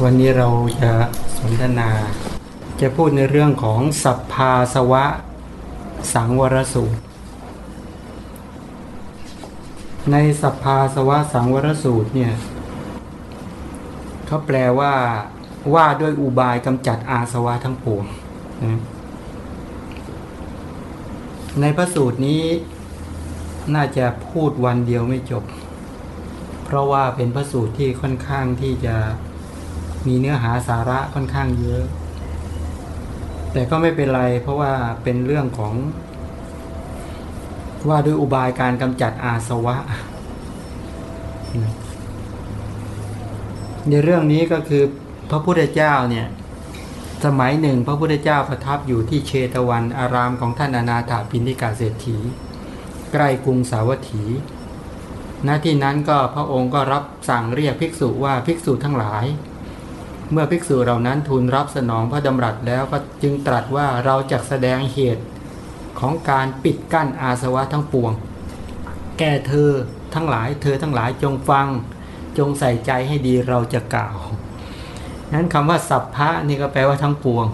วันนี้เราจะสนทนา จะพูดในเรื่องของสัพพาสวะ สังวรสูตร ในสัพพาสวะสังวรสูตรเนี่ยเขาแปลว่าว่าด้วยอุบายกำจัดอาสวะทั้งปวงในพระสูตรนี้น่าจะพูดวันเดียวไม่จบ เพราะว่าเป็นพระสูตรที่ค่อนข้างที่จะ มีเนื้อหาสาระค่อนข้างเยอะ แต่ก็ไม่เป็นไรเพราะว่าเป็นเรื่องของ ว่าด้วยอุบายการกำจัดอาสวะ ในเรื่องนี้ก็คือพระพุทธเจ้าเนี่ย สมัยหนึ่งพระพุทธเจ้าประทับอยู่ที่เชตวันอารามของท่านอนาถาปินิกาเศรษฐี ใกล้กรุงสาวัตถีณที่นั้นก็พระองค์ก็รับสั่งเรียกภิกษุว่าภิกษุทั้งหลาย เมื่อภิกษุเหล่านั้นทูลรับสนองพระดำรัสแล้วก็จึงตรัสว่าเราจะแสดงเหตุของการปิดกั้นอาสวะทั้งปวง แก่เธอทั้งหลาย เธอทั้งหลายจงฟัง จงใส่ใจให้ดีเราจะกล่าว นั้นคำว่าสัพพะนี่ก็แปลว่าทั้งปวง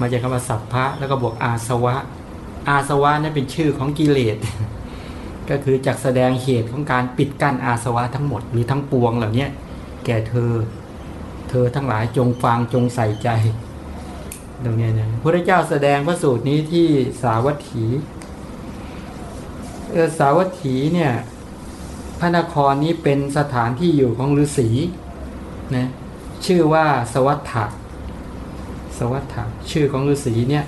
มาจากคำว่าสัพพะแล้วก็บวกอาสวะ อาสวะนั่นเป็นชื่อของกิเลส ก็คือจักแสดงเหตุของการปิดกั้นอาสวะทั้งหมดหรือทั้งปวงเหล่านี้ แก่เธอ เธอทั้งหลายจงฟังจงใส่ใจตรงนี้นะพระเจ้าแสดงพระสูตรนี้ที่สาวัตถีสาวัตถีเนี่ยพระนครนี้เป็นสถานที่อยู่ของฤาษีนะชื่อว่าสวัฏฐะสวัฏฐะชื่อของฤาษีเนี่ย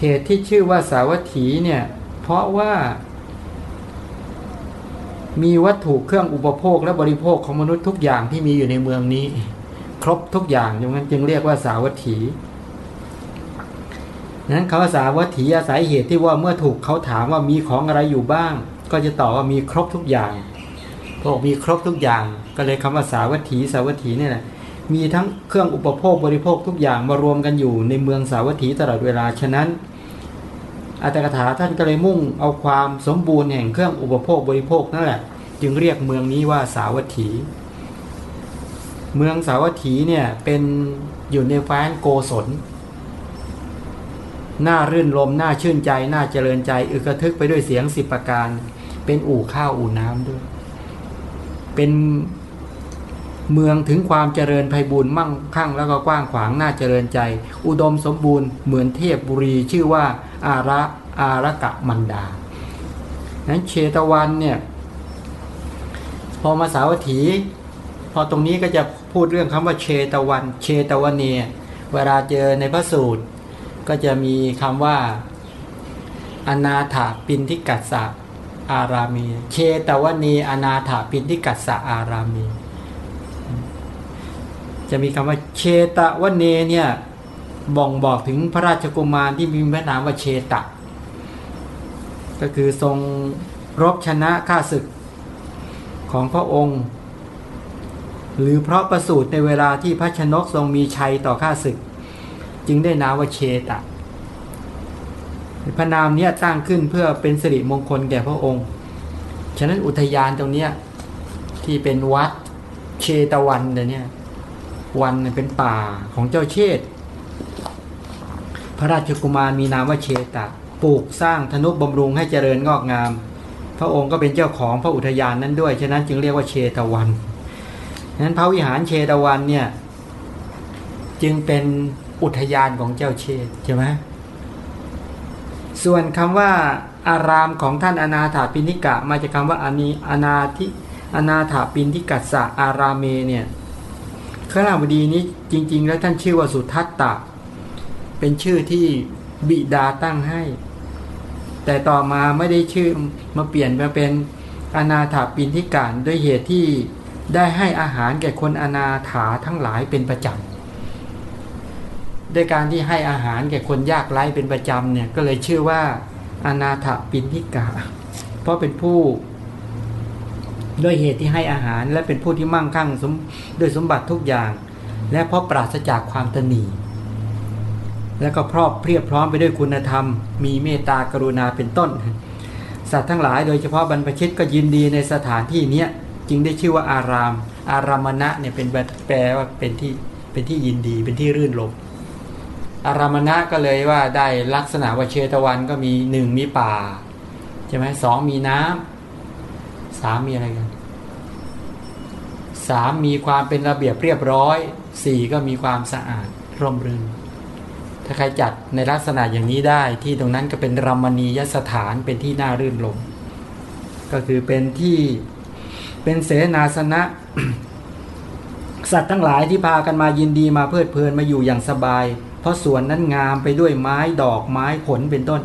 เหตุที่ชื่อว่าสาวัตถีเนี่ยเพราะว่า มีวัตถุเครื่องอุปโภคและบริโภคของมนุษย์ทุกอย่างที่มีอยู่ในเมืองนี้ ครบทุกอย่างดังนั้นจึงเรียกว่าสาวัตถีนั้นเขาสาวัตถีอาศัยเหตุที่ว่าเมื่อถูกเขาถามว่ามีของอะไรอยู่บ้าง ก็จะตอบว่ามีครบทุกอย่างพวกมีครบทุกอย่าง ก็เลยคำว่าสาวัตถีสาวัตถีนี่แหละมีทั้งเครื่องอุปโภคบริโภคทุกอย่างมารวมกันอยู่ในเมืองสาวัตถีตลอดเวลาฉะนั้น อัตถกถาท่านก็เลยมุ่งเอาความสมบูรณ์แห่งเครื่องอุปโภคบริโภคนั่นแหละ จึงเรียกเมืองนี้ว่าสาวัตถี เมืองสาวัตถีเนี่ยเป็นอยู่ในแฟนโกศลน่ารื่นรมน่าชื่นใจน่าเจริญใจ อึกระทึกไปด้วยเสียงสิบประการ เป็นอู่ข้าวอู่น้ำด้วย เป็น เมืองถึงความเจริญไพบูรณ์มั่งคั่งแล้วก็กว้างขวางน่าเจริญใจ อุดมสมบูรณ์เหมือนเทพบุรีชื่อว่าอาระอาระกะมันดานั้นเชตวันเนี่ยพอมาสาวัตถี พอตรงนี้ก็จะพูดเรื่องคำว่าเชตวัน เชตวันเนียเวลาเจอในพระสูตร ก็จะมีคำว่า อนาถาปินทิกัสสะอารามี เชตวันนีอนาถาปินทิกัสสะอารามี จะมีคำว่าเชตวันเนเนี่ยบ่งบอกถึงพระราชกุมารที่มีพระนามว่าเชตะ ก็คือทรงรบชนะข้าศึกของพระองค์ หรือเพราะประสูติในเวลาที่พระชนกทรงมีชัยต่อข้าศึก จึงได้นามว่าเชตะพระนามนี้ตั้งขึ้นเพื่อเป็นสิริมงคลแก่พระองค์ ฉะนั้นอุทยานตรงนี้ที่เป็นวัดเชตวันเนี่ย วันเป็นป่าของเจ้าเชษพระราชกุมารมีนามว่าเชตะปลูกสร้างธนุบำรุงให้เจริญงอกงาม พระองค์ก็เป็นเจ้าของพระอุทยานนั้นด้วย ฉะนั้นจึงเรียกว่าเชตวันฉะนั้นพระวิหารเชตวันเนี่ยจึงเป็นอุทยานของเจ้าเชตใช่ไหมส่วนคำว่าอารามของท่านอนาถาปินิกะ มาจากคาว่าอานีอนาทิอนาถาปินทิกัสสะอารามเมเนี่ย ขราบดีนี้จริง ๆ แล้วท่านชื่อว่าสุทัตตะ เป็นชื่อที่บิดาตั้งให้ แต่ต่อมาไม่ได้ชื่อมาเปลี่ยนมาเป็นอนาถาปินทิการด้วยเหตุที่ได้ให้อาหารแก่คนอนาถาทั้งหลายเป็นประจำด้วยการที่ให้อาหารแก่คนยากไร้เป็นประจำเนี่ยก็เลยชื่อว่าอนาถปินทิกา เพราะเป็นผู้ ด้วยเหตุที่ให้อาหาร และเป็นผู้ที่มั่งคั่งสมด้วยสมบัติทุกอย่าง และเพราะปราศจากความตนีและก็พรอบเพียบพร้อมไปด้วยคุณธรรม มีเมตตากรุณาเป็นต้น สัตว์ทั้งหลายโดยเฉพาะบรรพชิตก็ยินดีในสถานที่เนี้ยจึงได้ชื่อว่าอาราม อารามณะเนี่ยเป็นแปลว่าเป็นที่เป็นที่ยินดีเป็นที่รื่นรมอารามณะก็เลยว่าได้ลักษณะว่าเชตวันก็มีหนึ่งมีป่าใช่ไหมสองมีน้ำ สามมีอะไรกันสามมีความเป็นระเบียบเรียบร้อยสี่ก็มีความสะอาดร่มรื่นถ้าใครจัดในลักษณะอย่างนี้ได้ที่ตรงนั้นก็เป็นรมณียสถานเป็นที่น่ารื่นรมก็คือเป็นที่เป็นเสนาสนะ สัตว์ทั้งหลายที่พากันมายินดีมาเพลิดเพลินมาอยู่อย่างสบาย เพราะสวนนั้นงามไปด้วยไม้ดอกไม้ผลเป็นต้น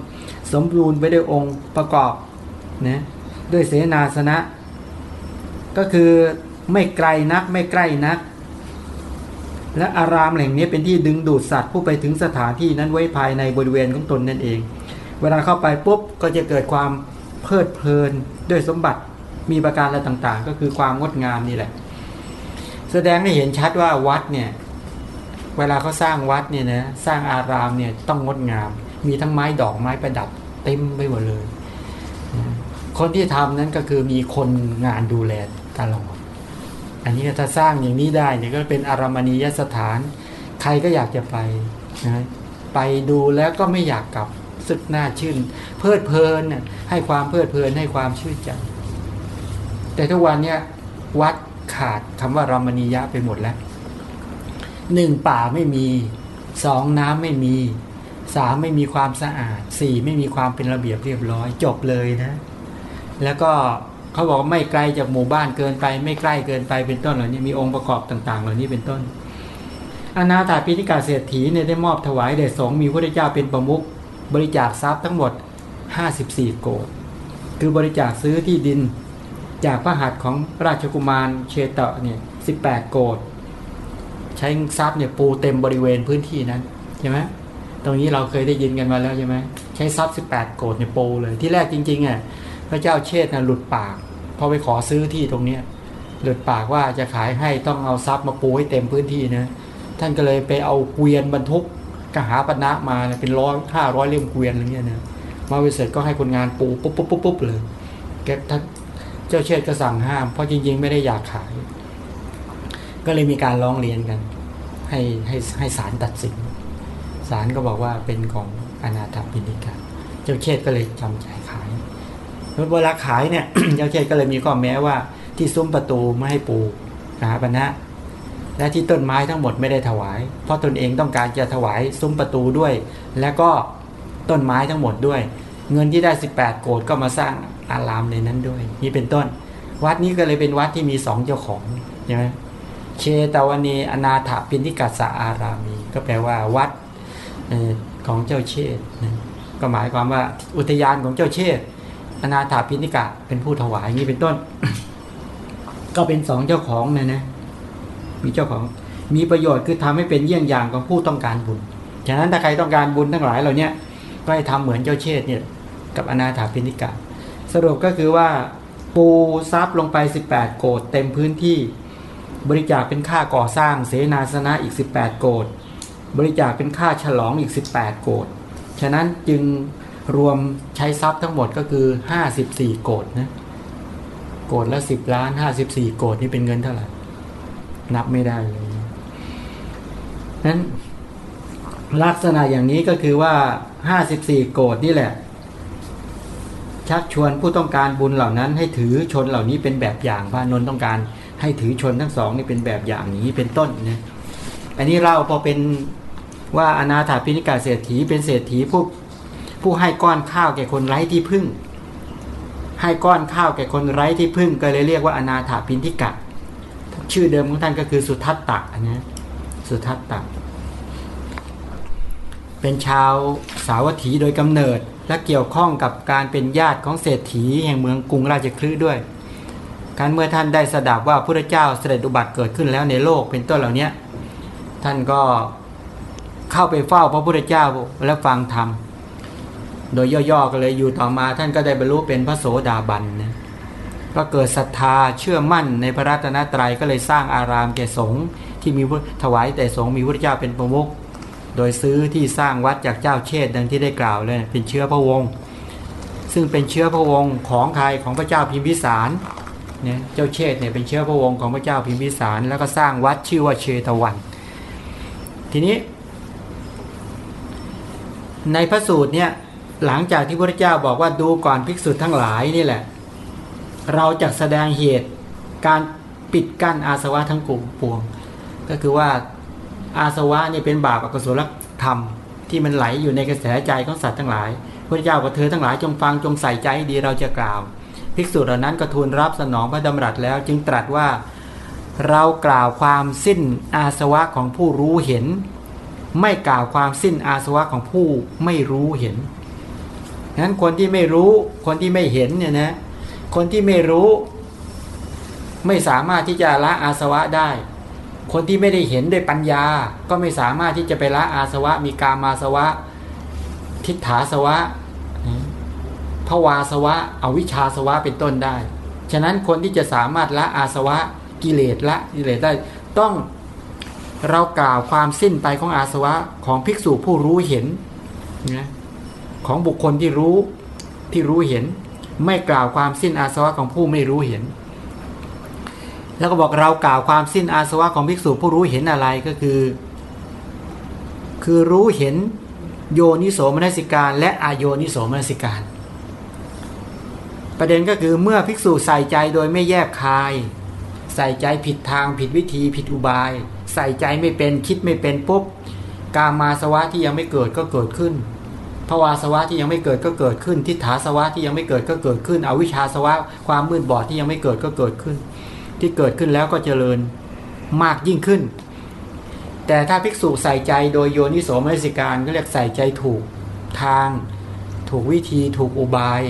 สมบูรณ์ไปด้วยองค์ประกอบนะ ด้วยเสนาสนะ ก็คือไม่ไกลนักไม่ใกล้นัก และอารามแห่งนี้เป็นที่ดึงดูดสัตว์ผู้ไปถึงสถานที่นั้นไว้ภายในบริเวณของตนนั่นเอง เวลาเข้าไปปุ๊บก็จะเกิดความเพลิดเพลินด้วยสมบัติมีประการอะไรต่างๆ ก็คือความงดงามนี่แหละ แสดงให้เห็นชัดว่าวัดเนี่ยเวลาเขาสร้างวัดเนี่ยนะสร้างอารามเนี่ยต้องงดงาม มีทั้งไม้ดอกไม้ประดับเต็มไปหมดเลย คนที่ทำนั้นก็คือมีคนงานดูแลตลอด อันนี้ถ้าสร้างอย่างนี้ได้เนี่ยก็เป็นอารามณียสถาน ใครก็อยากจะไปนะไปดูแล้วก็ไม่อยากกลับสึกหน้าชื่น เพลิดเพลินเนี่ยให้ความเพลิดเพลินให้ความชื่นใจแต่ทุกวันเนี่ยวัดขาดคำว่ารามณียะไปหมดแล้วหนึ่งป่าไม่มีสองน้ำไม่มีสามไม่มีความสะอาดสี่ไม่มีความเป็นระเบียบเรียบร้อย จบเลยนะ แล้วก็เขาบอกไม่ไกลจากหมู่บ้านเกินไป ไม่ใกล้เกินไปเป็นต้นเหล่านี้มีองค์ประกอบต่าง ๆ เหล่านี้เป็นต้น อนาถาปิณิกาเศรษฐีเนี่ยได้มอบถวายแด่สงมีพระเจ้าเป็นประมุขบริจาคทรัพย์ทั้งหมด 54 โกดคือบริจาคซื้อที่ดินจากพระหัตถ์ของราชกุมารเชตะเนี่ยสิบแปดโกดใช้ทรัพย์เนี่ยปูเต็มบริเวณพื้นที่นั้นใช่ไหมตรงนี้เราเคยได้ยินกันมาแล้วใช่ไหมใช้ทรัพย์สิบแปดโกดเนี่ยปูเลยที่แรกจริงๆอะ พระเจ้าเชษนะหลุดปากพอไปขอซื้อที่ตรงเนี้ยหลุดปากว่าจะขายให้ต้องเอาทรัพย์มาปูให้เต็มพื้นที่นะท่านก็เลยไปเอาเกวียนบรรทุกกหาปณะมาเป็นร้อยห้าร้อยเล่มเกวียนอะไรเงี้ยนะมาวิเศษก็ให้คนงานปูปุ๊บปุ๊บปุ๊บปุ๊บเลยแกท่านเจ้าเชษก็สั่งห้าม เพราะจริง ๆ ไม่ได้อยากขาย ก็เลยมีการร้องเรียนกัน ให้ให้ให้ศาลตัดสินศาลก็บอกว่าเป็นของอนาถปิณิกาเจ้าเชษก็เลยจำใจ เวลาขายเนี่ยเจ้าเชษก็เลยมีข้อแม้ว่าที่ซุ้มประตูไม่ให้ปูนะปณะและที่ต้นไม้ทั้งหมดไม่ได้ถวาย เพราะตนเองต้องการจะถวายซุ้มประตูด้วย และก็ต้นไม้ทั้งหมดด้วย เงินที่ได้ 18 โกดก็มาสร้างอารามในนั้นด้วย นี่เป็นต้น วัดนี้ก็เลยเป็นวัดที่มีสองเจ้าของใช่ไหมเชตวนีอนาถปินิกัสอารามี ก็แปลว่าวัดของเจ้าเชษก็หมายความว่าอุทยานของเจ้าเชษ อนาถาพินิกะเป็นผู้ถวายนี่เป็นต้น ก็เป็นสองเจ้าของนะนะมีเจ้าของ มีประโยชน์คือทำให้เป็นเยี่ยงอย่างของผู้ต้องการบุญฉะนั้นถ้าใครต้องการบุญทั้งหลายเหล่านี้ก็ให้ทำเหมือนเจ้าเชษเนี่ยกับอนาถาพินิกะ สรุปก็คือว่าปูซับลงไป 18 โกดเต็มพื้นที่บริจาคเป็นค่าก่อสร้างเสนาสนะอีก 18 โกดบริจาคเป็นค่าฉลองอีก 18 โกดฉะนั้นจึง รวมใช้ทรัพย์ทั้งหมดก็คือ 54 โกดนะโกดละ10 ล้าน 54 โกดนี่เป็นเงินเท่าไหร่ นับไม่ได้เลยนั้นลักษณะอย่างนี้ก็คือว่า 54 โกดนี่แหละ ชักชวนผู้ต้องการบุญเหล่านั้น ให้ถือชนเหล่านี้เป็นแบบอย่างพระนนต้องการให้ถือชนทั้งสองนี่เป็นแบบอย่างนี้เป็นต้นนะอันนี้เราพอเป็นว่าอนาถาพินิกาเศรษฐีเป็นเศรษฐีผู้ ผู้ให้ก้อนข้าวแก่คนไร้ที่พึ่ง ให้ก้อนข้าวแก่คนไร้ที่พึ่ง ก็เลยเรียกว่าอนาถาพินทิกะ ชื่อเดิมของท่านก็คือสุทัตตะนะสุทัตตะ เป็นชาวสาวัตถีโดยกำเนิดและเกี่ยวข้องกับการเป็นญาติของเศรษฐีแห่งเมืองกรุงราชคลื์ด้วย การเมื่อท่านได้สดับว่าพระเจ้าเสด็จอุบัติเกิดขึ้นแล้วในโลกเป็นต้นเหล่านี้ท่านก็เข้าไปเฝ้าพระพุทธเจ้าและฟังธรรม โดยย่อๆก็เลยอยู่ต่อมาท่านก็ได้บรรลุเป็นพระโสดาบันนะก็เกิดศรัทธาเชื่อมั่นในพระรัตนตรัยก็เลยสร้างอารามแก่สงฆ์ที่มีถวายแต่สงฆ์มีพระเจ้าเป็นประมุขโดยซื้อที่สร้างวัดจากเจ้าเชษดังที่ได้กล่าวเลยเป็นเชื้อพระวงศ์ซึ่งเป็นเชื้อพระวงศ์ของใครของพระเจ้าพิมพิสารเนี่ยเจ้าเชษเนี่ยเป็นเชื้อพระวงศ์ของพระเจ้าพิมพิสาร แล้วก็สร้างวัดชื่อว่าเชตวัน ทีนี้ ในพระสูตรเนี่ย หลังจากที่พระเจ้าบอกว่าดูก่อนภิกษุทั้งหลายนี่แหละ เราจะแสดงเหตุการปิดกั้นอาสวะทั้งกลุ่มปวง ก็คือว่าอาสวะนี่เป็นบาปอกุศลธรรม ที่มันไหลอยู่ในกระแสใจของสัตว์ทั้งหลายพระเจ้ากับเธอทั้งหลายจงฟังจงใส่ใจดีเราจะกล่าว ภิกษุเหล่านั้นก็ทูลรับสนองพระดำรัสแล้ว จึงตรัสว่า เรากล่าวความสิ้นอาสวะของผู้รู้เห็น ไม่กล่าวความสิ้นอาสวะของผู้ไม่รู้เห็น นั้นคนที่ไม่รู้ คนที่ไม่เห็นเนี่ยนะ คนที่ไม่รู้ ไม่สามารถที่จะละอาสวะได้ คนที่ไม่ได้เห็นด้วยปัญญา ก็ไม่สามารถที่จะไปละอาสวะ มีกามาสวะ ทิฏฐาสวะภวาสวะอวิชชาสวะเป็นต้นได้ ฉะนั้นคนที่จะสามารถละอาสวะกิเลสละกิเลสได้ ต้องเรากล่าวความสิ้นไปของอาสวะของภิกษุผู้รู้เห็นนะ ของบุคคลที่รู้ที่รู้เห็น ไม่กล่าวความสิ้นอาสวะของผู้ไม่รู้เห็น แล้วก็บอกเรากล่าวความสิ้นอาสวะของภิกษุผู้รู้เห็นอะไรก็คือ คือรู้เห็นโยนิโสมนสิการ และอโยนิโสมนสิการ ประเด็นก็คือเมื่อภิกษุใส่ใจโดยไม่แยกคาย ใส่ใจผิดทางผิดวิธีผิดอุบาย ใส่ใจไม่เป็นคิดไม่เป็นปุ๊บกามาสวะที่ยังไม่เกิดก็เกิดขึ้น ภาวาสวะที่ยังไม่เกิดก็เกิดขึ้น ทิฏฐาสวะที่ยังไม่เกิดก็เกิดขึ้น อวิชชาสวะความมืดบอดที่ยังไม่เกิดก็เกิดขึ้น ที่เกิดขึ้นแล้วก็เจริญมากยิ่งขึ้น แต่ถ้าภิกษุใส่ใจโดยโยนิโสมนสิการก็เรียกใส่ใจถูกทาง ถูกวิธีถูกอุบาย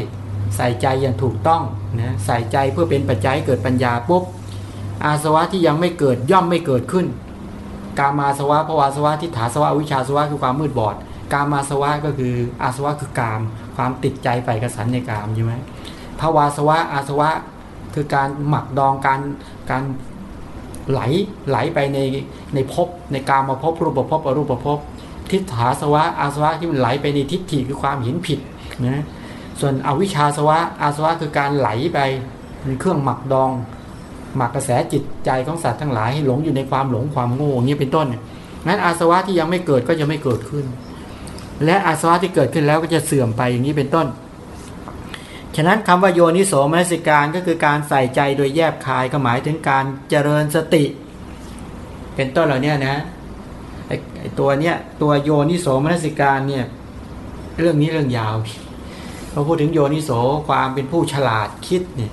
ใส่ใจอย่างถูกต้องนะใส่ใจเพื่อเป็นปัจจัยเกิดปัญญาปุ๊บอาสวะที่ยังไม่เกิดย่อมไม่เกิดขึ้น กามาสวะภวาสวะทิฏฐาสวะวิชาสวะคือความมืดบอด กามาสวะก็คืออาสวะคือกาม ความติดใจใฝ่กระสันในกามใช่ไหมภาวาสวะอาสวะคือการหมักดองการการไหลไหลไปในในภพในกามาภพรูปภพอรูปภพทิฏฐาสวะอาสวะที่มันไหลไปในทิฏฐิคือความเห็นผิดนะส่วนอวิชชาสวะอาสวะคือการไหลไปในเครื่องหมักดอง หมักกระแสจิตใจของสัตว์ทั้งหลายให้หลงอยู่ในความหลงความโง่เงี้ยเป็นต้นนั้นอาสวะที่ยังไม่เกิดก็จะไม่เกิดขึ้น และอาสวะที่เกิดขึ้นแล้วก็จะเสื่อมไปอย่างนี้เป็นต้น ฉะนั้นคำว่าโยนิโสมนสิการก็คือการใส่ใจโดยแยบคายก็หมายถึงการเจริญสติ เป็นต้นเหล่านี้นะไอตัวเนี้ยตัวโยนิโสมนสิการเนี่ยเรื่องนี้เรื่องยาวพอพูดถึงโยนิโสความเป็นผู้ฉลาดคิดเนี่ย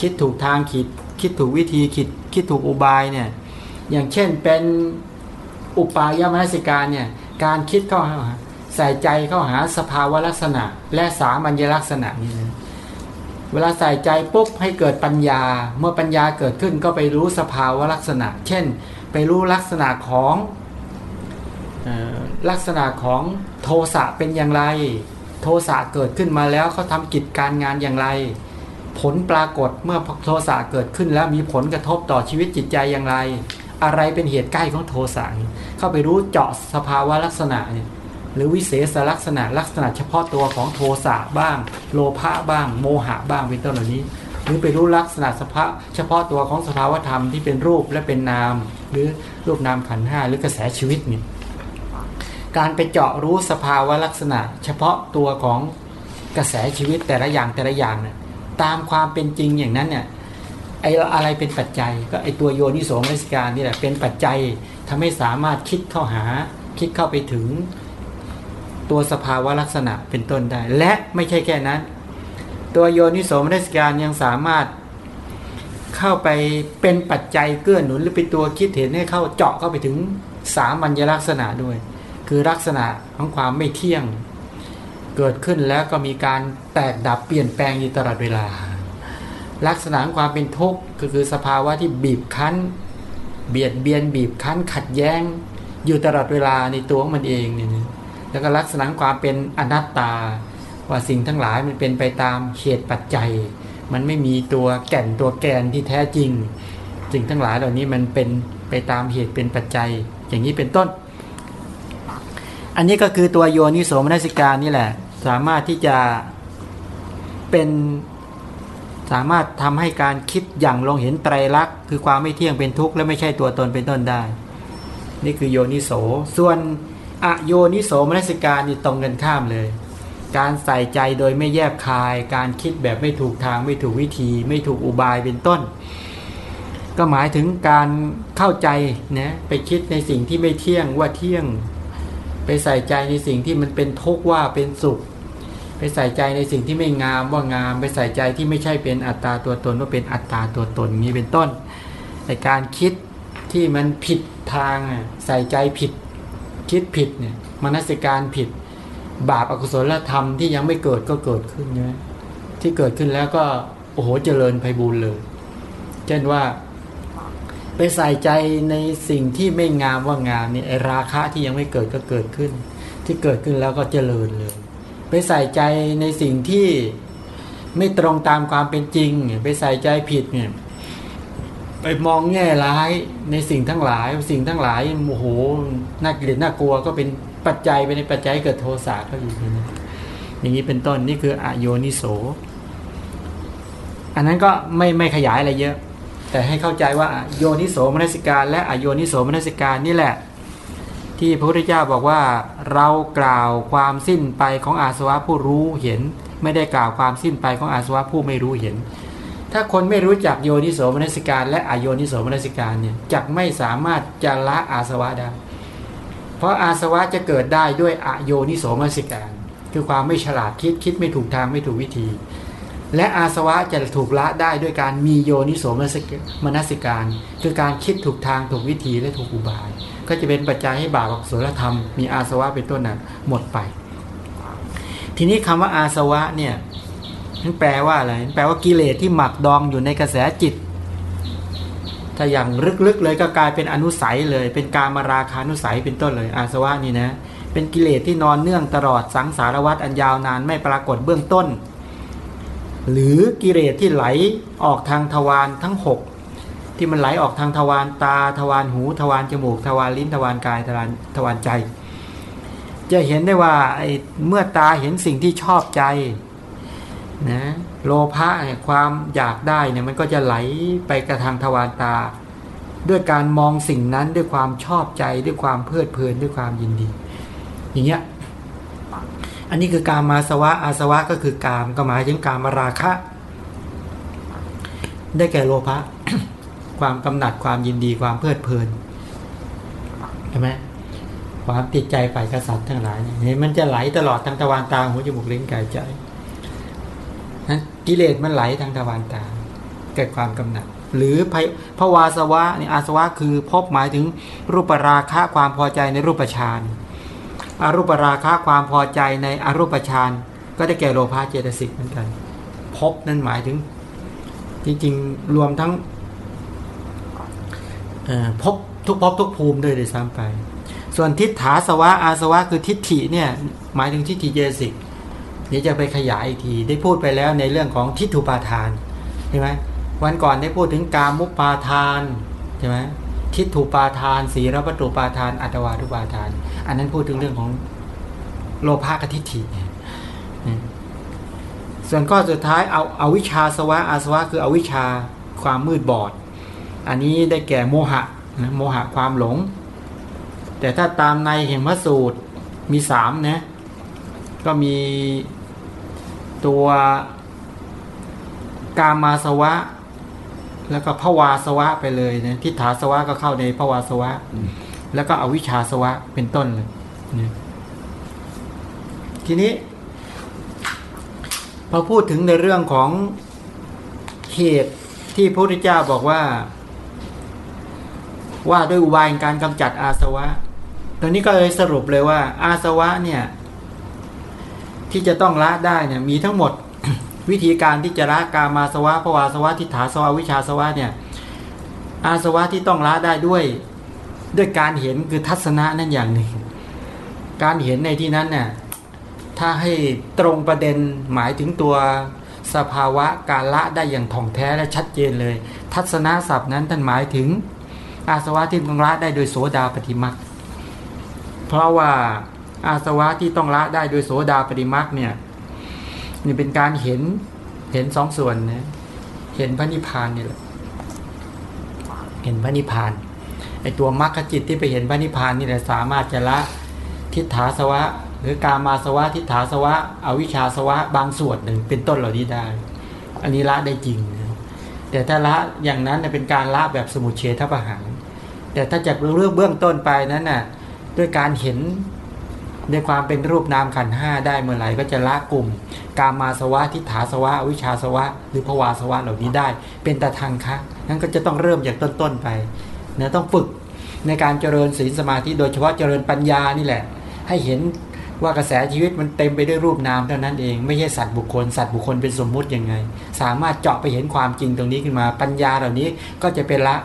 คิดถูกทางคิดคิดถูกวิธีคิดคิดถูกอุบายเนี่ยอย่างเช่นเป็นอุปายมนสิการเนี่ยการคิดเข้าหา ใส่ใจเข้าหาสภาวะลักษณะ และสามัญลักษณะนี่นะเวลาใส่ใจปุ๊บให้เกิดปัญญา เมื่อปัญญาเกิดขึ้นก็ไปรู้สภาวะลักษณะ เช่น ไปรู้ลักษณะของลักษณะของโทสะเป็นอย่างไร โทสะเกิดขึ้นมาแล้วเขาทำกิจการงานอย่างไร ผลปรากฏเมื่อโทสะเกิดขึ้นแล้วมีผลกระทบต่อชีวิตจิตใจอย่างไร อะไรเป็นเหตุใกล้ของโทสะเข้าไปรู้เจาะสภาวะลักษณะเนี่ย หรือวิเศษลักษณะลักษณะเฉพาะตัวของโทสะบ้าง โลภะบ้าง โมหะบ้างเป็นต้นเหล่านี้ หรือไปรู้ลักษณะสภาพเฉพาะตัวของสภาวธรรมที่เป็นรูปและเป็นนาม หรือรูปนามขันห้าหรือกระแสชีวิตนี่การไปเจาะรู้สภาวะลักษณะ เฉพาะตัวของกระแสชีวิตแต่ละอย่างแต่ละอย่างเนี่ยตามความเป็นจริงอย่างนั้นเนี่ยไออะไรเป็นปัจจัย ก็ไอตัวโยนิโสมนสิการนี่แหละเป็นปัจจัยทำให้สามารถคิดเข้าหา คิดเข้าไปถึง ตัวสภาวะลักษณะเป็นต้นได้ และไม่ใช่แค่นั้น ตัวโยนิโสมนัสการยังสามารถเข้าไปเป็นปัจจัยเกื้อหนุนหรือเป็นตัวคิดเห็นให้เข้าเจาะเข้าไปถึงสามัญลักษณะด้วย คือลักษณะของความไม่เที่ยง เกิดขึ้นแล้วก็มีการแตกดับเปลี่ยนแปลงอยู่ตลอดเวลา ลักษณะของความเป็นทุกข์ก็คือสภาวะที่บีบคั้น เบียดเบียนบีบคั้น ขัดแย้ง อยู่ตลอดเวลาในตัวมันเองเนี่ย แล้วก็ลักษณะความเป็นอนัตตา ว่าสิ่งทั้งหลายมันเป็นไปตามเหตุปัจจัย มันไม่มีตัวแก่นตัวแกนที่แท้จริง สิ่งทั้งหลายเหล่านี้มันเป็นไปตามเหตุเป็นปัจจัย อย่างนี้เป็นต้น อันนี้ก็คือตัวโยนิโสมนสิการนี่แหละ สามารถที่จะเป็นสามารถทำให้การคิดอย่างลงเห็นไตรลักษณ์คือความไม่เที่ยงเป็นทุกข์และไม่ใช่ตัวตนเป็นต้นได้ นี่คือโยนิโสส่วน อโยนิโสมนสิการนี่ตรงกันข้ามเลย การใส่ใจโดยไม่แยบคาย การคิดแบบไม่ถูกทางไม่ถูกวิธี ไม่ถูกอุบายเป็นต้น ก็หมายถึงการเข้าใจนะไปคิดในสิ่งที่ไม่เที่ยงว่าเที่ยง ไปใส่ใจในสิ่งที่มันเป็นทุกข์ว่าเป็นสุข ไปใส่ใจในสิ่งที่ไม่งามว่างาม ไปใส่ใจที่ไม่ใช่เป็นอัตตาตัวตนว่าเป็นอัตตาตัวตนนี้เป็นต้นในการคิดที่มันผิดทางใส่ใจผิด คิดผิดเนี่ยมนสิการผิด บาปอกุศลธรรมที่ยังไม่เกิดก็เกิดขึ้นใช่ไหมที่เกิดขึ้นแล้วก็โอ้โหเจริญไพบูรเลย เช่นว่า ไปใส่ใจในสิ่งที่ไม่งามว่างามนี่ไอราคะที่ยังไม่เกิดก็เกิดขึ้น ที่เกิดขึ้นแล้วก็เจริญเลย ไปใส่ใจในสิ่งที่ไม่ตรงตามความเป็นจริง ไปใส่ใจผิดเนี่ย ไปมองแง่ร้ายในสิ่งทั้งหลาย สิ่งทั้งหลายโอ้โหน่าเกลียดน่ากลัวก็เป็นปัจจัยไปในปัจจัยเกิดโทสะก็อยู่ที่นี่อย่างนี้เป็นต้นนี่คืออโยนิโส อันนั้นก็ไม่ไม่ขยายอะไรเยอะ แต่ให้เข้าใจว่าโยนิโสมนสิการ และอโยนิโสมนสิการนี่แหละ ที่พระพุทธเจ้าบอกว่าเรากล่าวความสิ้นไปของอาสวะผู้รู้เห็น ไม่ได้กล่าวความสิ้นไปของอาสวะผู้ไม่รู้เห็น ถ้าคนไม่รู้จักโยนิโสมนสิการ และอโยนิโสมนสิการเนี่ยจักไม่สามารถจะละอาสวะได้ เพราะอาสวะจะเกิดได้ด้วยอโยนิโสมนสิการ คือความไม่ฉลาดคิดคิดไม่ถูกทางไม่ถูกวิธี และอาสวะจะถูกละได้ด้วยการมีโยนิโสมนสิการ คือการคิดถูกทางถูกวิธีและถูกอุบาย ก็จะเป็นปัจจัยให้บาปอกุศลธรรมมีอาสวะเป็นต้นนั้นหมดไป ทีนี้คำว่าอาสวะเนี่ย นั่นแปลว่าอะไรแปลว่ากิเลสที่หมักดองอยู่ในกระแสจิต ถ้าอย่างลึกๆเลยก็กลายเป็นอนุสัยเลย เป็นการมาราคานุสัยเป็นต้นเลย อาสวะนี่นะ เป็นกิเลสที่นอนเนื่องตลอดสังสารวัฏอันยาวนานไม่ปรากฏเบื้องต้น หรือกิเลสที่ไหลออกทางทวารทั้ง 6 ที่มันไหลออกทางทวารตาทวารหูทวารจมูกทวารลิ้นทวารกายทวารทวารใจ จะเห็นได้ว่าไอ้เมื่อตาเห็นสิ่งที่ชอบใจ นะโลภะเนี่ยความอยากได้เนี่ยมันก็จะไหลไปกระทางทวารตา ด้วยการมองสิ่งนั้นด้วยความชอบใจด้วยความเพลิดเพลินด้วยความยินดี อย่างเงี้ยอันนี้คือการมาสวะอาสวะก็คือกามก็หมายถึงการมาราคะ ได้แก่โลภะความกำหนัดความยินดีความเพลิดเพลินใช่ไหมความติดใจฝ่ายกษัตริย์ทั้งหลายเนี่ยมันจะไหลตลอดทั้งตะวันตาหูจมูกลิ้นกายใจ นะกิเลสมันไหลทางทวารตาเกิดความกำหนัด หรือภาวาสวะนี่อาสวะคือพบหมายถึงรูปราคะความพอใจในรูปฌานอารูปราคะความพอใจในอรูปฌานก็ได้แก่โลภะเจตสิกเหมือนกัน พบนั่นหมายถึง จริงๆ รวมทั้งพบทุกพบทุกภูมิด้วยเลยซ้ำไป ส่วนทิฏฐาสวะอาสวะคือทิฏฐิเนี่ยหมายถึงทิฏฐิเจตสิก เดี๋ยวจะไปขยายอีกที ได้พูดไปแล้วในเรื่องของทิฏฐุปาทานใช่ไหมวันก่อนได้พูดถึงกามุปาทานใช่ไหมทิฏฐุปาทานสีรปัตุปาทาน อัตวาทุปาทาน อันนั้นพูดถึงเรื่องของโลภะกับทิฏฐิส่วนข้อสุดท้ายเอาเอาวิชาสวะอาสวะคืออวิชาความมืดบอด อันนี้ได้แก่โมหะนะโมหะความหลง แต่ถ้าตามในเหมสูตรมีสามนะก็มี ตัวกามาสวะ แล้วก็ภวาสวะไปเลยนะทิฏฐาสวะก็เข้าในภวาสวะ แล้วก็อวิชชาสวะเป็นต้นเลยนะทีนี้พอพูดถึงในเรื่องของเหตุที่พระพุทธเจ้าบอกว่า ว่าด้วยอุบายการกำจัดอาสวะ ตอนนี้ก็เลยสรุปเลยว่า อาสวะเนี่ย ที่จะต้องละได้เนี่ยมีทั้งหมดวิธีการที่จะละกามาสวะภวาสวะทิฏฐาสวะวิชาสวะเนี่ยอาสวะที่ต้องละได้ด้วยด้วยการเห็นคือทัศนะนั่นอย่างหนึ่ง การเห็นในที่นั้นเนี่ยถ้าให้ตรงประเด็นหมายถึงตัวสภาวะการละได้อย่างถ่องแท้และชัดเจนเลย ทัศนะศัพท์นั้นท่านหมายถึงอาสวะที่ต้องละได้โดยโสดาปฏิมักเพราะว่า อาสวะที่ต้องละได้โดยโสดาปฏิมักเนี่ยนี่เป็นการเห็นเห็นสองส่วนนะเห็นพระนิพพานนี่แหละเห็นพระนิพพานไอตัวมรรคจิตที่ไปเห็นพระนิพพานนี่แหละสามารถจะละทิฏฐาสวะ หรือกามาสวะ ทิฏฐาสวะ อวิชชาสวะ บางส่วนหนึ่งเป็นต้นเหล่านี้ได้ อันนี้ละได้จริงแต่ถ้าละอย่างนั้นเป็นการละแบบสมุเฉทประหารแต่ถ้าจากเรื่องเบื้องต้นไปนั้นน่ะด้วยการเห็น ในความเป็นรูปนามขันห้าได้เมื่อไหร่ก็จะละกลุ่ม กามาสวะทิฏฐาสวะ วิชาสวะ หรือภวาสวะเหล่านี้ได้ เป็นตะทางคะนั้นก็จะต้องเริ่มจากต้นๆไปนะต้องฝึกในการเจริญศีลสมาธิโดยเฉพาะเจริญปัญญานี่แหละ ให้เห็นว่ากระแสชีวิตมันเต็มไปด้วยรูปนามเท่านั้นเองไม่ใช่สัตว์บุคคล สัตว์บุคคลเป็นสมมุติยังไง สามารถเจาะไปเห็นความจริงตรงนี้ขึ้นมา ปัญญาเหล่านี้ก็จะเป็นละ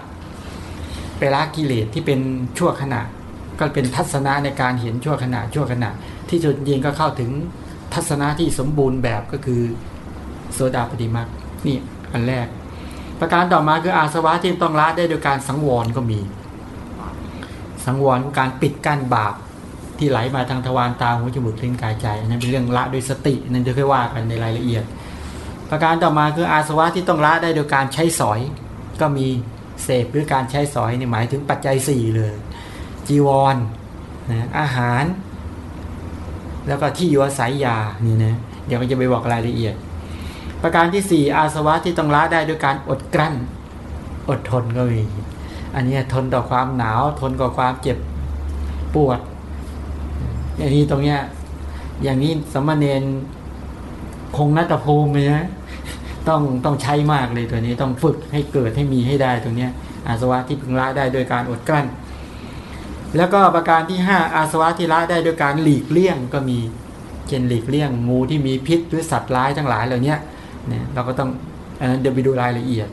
ไปละกิเลสที่เป็นชั่วขณะ ก็เป็นทัศนะในการเห็นชั่วขณะชั่วขณะ ที่จุดยิงก็เข้าถึงทัศนะที่สมบูรณ์แบบก็คือโซดาปฏิมานี่อันแรก ประการต่อมาคืออาสวะที่ต้องละได้โดยการสังวรก็มี สังวรการปิดกั้นบาปที่ไหลมาทางทวารตาหูจมูกลิ้นกายใจนั่นเป็นเรื่องละโดยสตินั่นจะค่อยว่ากันในรายละเอียด ประการต่อมาคืออาสวะที่ต้องละได้โดยการใช้สอย ก็มีเสพหรือการใช้สอยนี่หมายถึงปัจจัยสี่เลย จีวรนะอาหาร แล้วก็ที่อยู่อาศัยยานี่นะเดี๋ยวมันจะไปบอกรายละเอียด ประการที่สี่อาสวะที่ต้องละได้ด้วยการอดกลั้น อดทนก็มี อันนี้ทนต่อความหนาวทนต่อความเจ็บปวด อย่างนี้ตรงเนี้ยอย่างนี้สมณเณรคงนัตภูมินะต้องต้องใช้มากเลยตัวนี้ต้องฝึกให้เกิดให้มีให้ได้ตรงเนี้ยอาสวะที่พึงละได้โดยการอดกลั้น แล้วก็ประการที่ห้าอาสวะที่ละได้โดยการหลีกเลี่ยงก็มีเช่นหลีกเลี่ยงงูที่มีพิษหรือสัตว์ร้ายทั้งหลายเหล่านี้เนี่ยเราก็ต้องอันนั้นเดี๋ยวไปดูรายละเอียด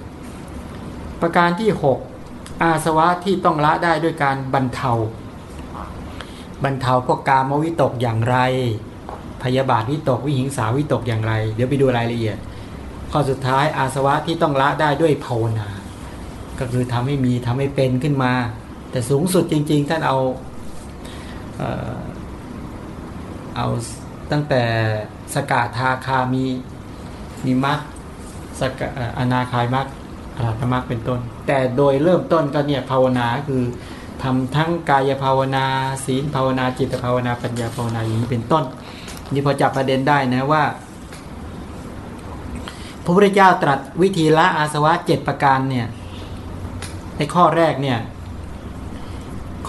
ประการที่หกอาสวะที่ต้องละได้ด้วยการบรรเทา บรรเทาพวกกามวิตกอย่างไร พยาบาทวิตกวิหิงสาวิตกอย่างไร เดี๋ยวไปดูรายละเอียด ข้อสุดท้ายอาสวะที่ต้องละได้ด้วยภาวนา ก็คือทำให้มีทำให้เป็นขึ้นมา แต่สูงสุดจริง ๆ ท่านเอาเอาตั้งแต่สกาทาคามีมีมัคสกอนาคายมัคอรหัตมัคเป็นต้น แต่โดยเริ่มต้นก็เนี่ยภาวนาคือทำทั้งกายภาวนา ศีลภาวนาจิตภาวนาปัญญาภาวนาอย่างนี้เป็นต้น นี่พอจับประเด็นได้นะว่า พระพุทธเจ้าตรัสวิธีละอาสวะเจ็ดประการเนี่ยในข้อแรกเนี่ย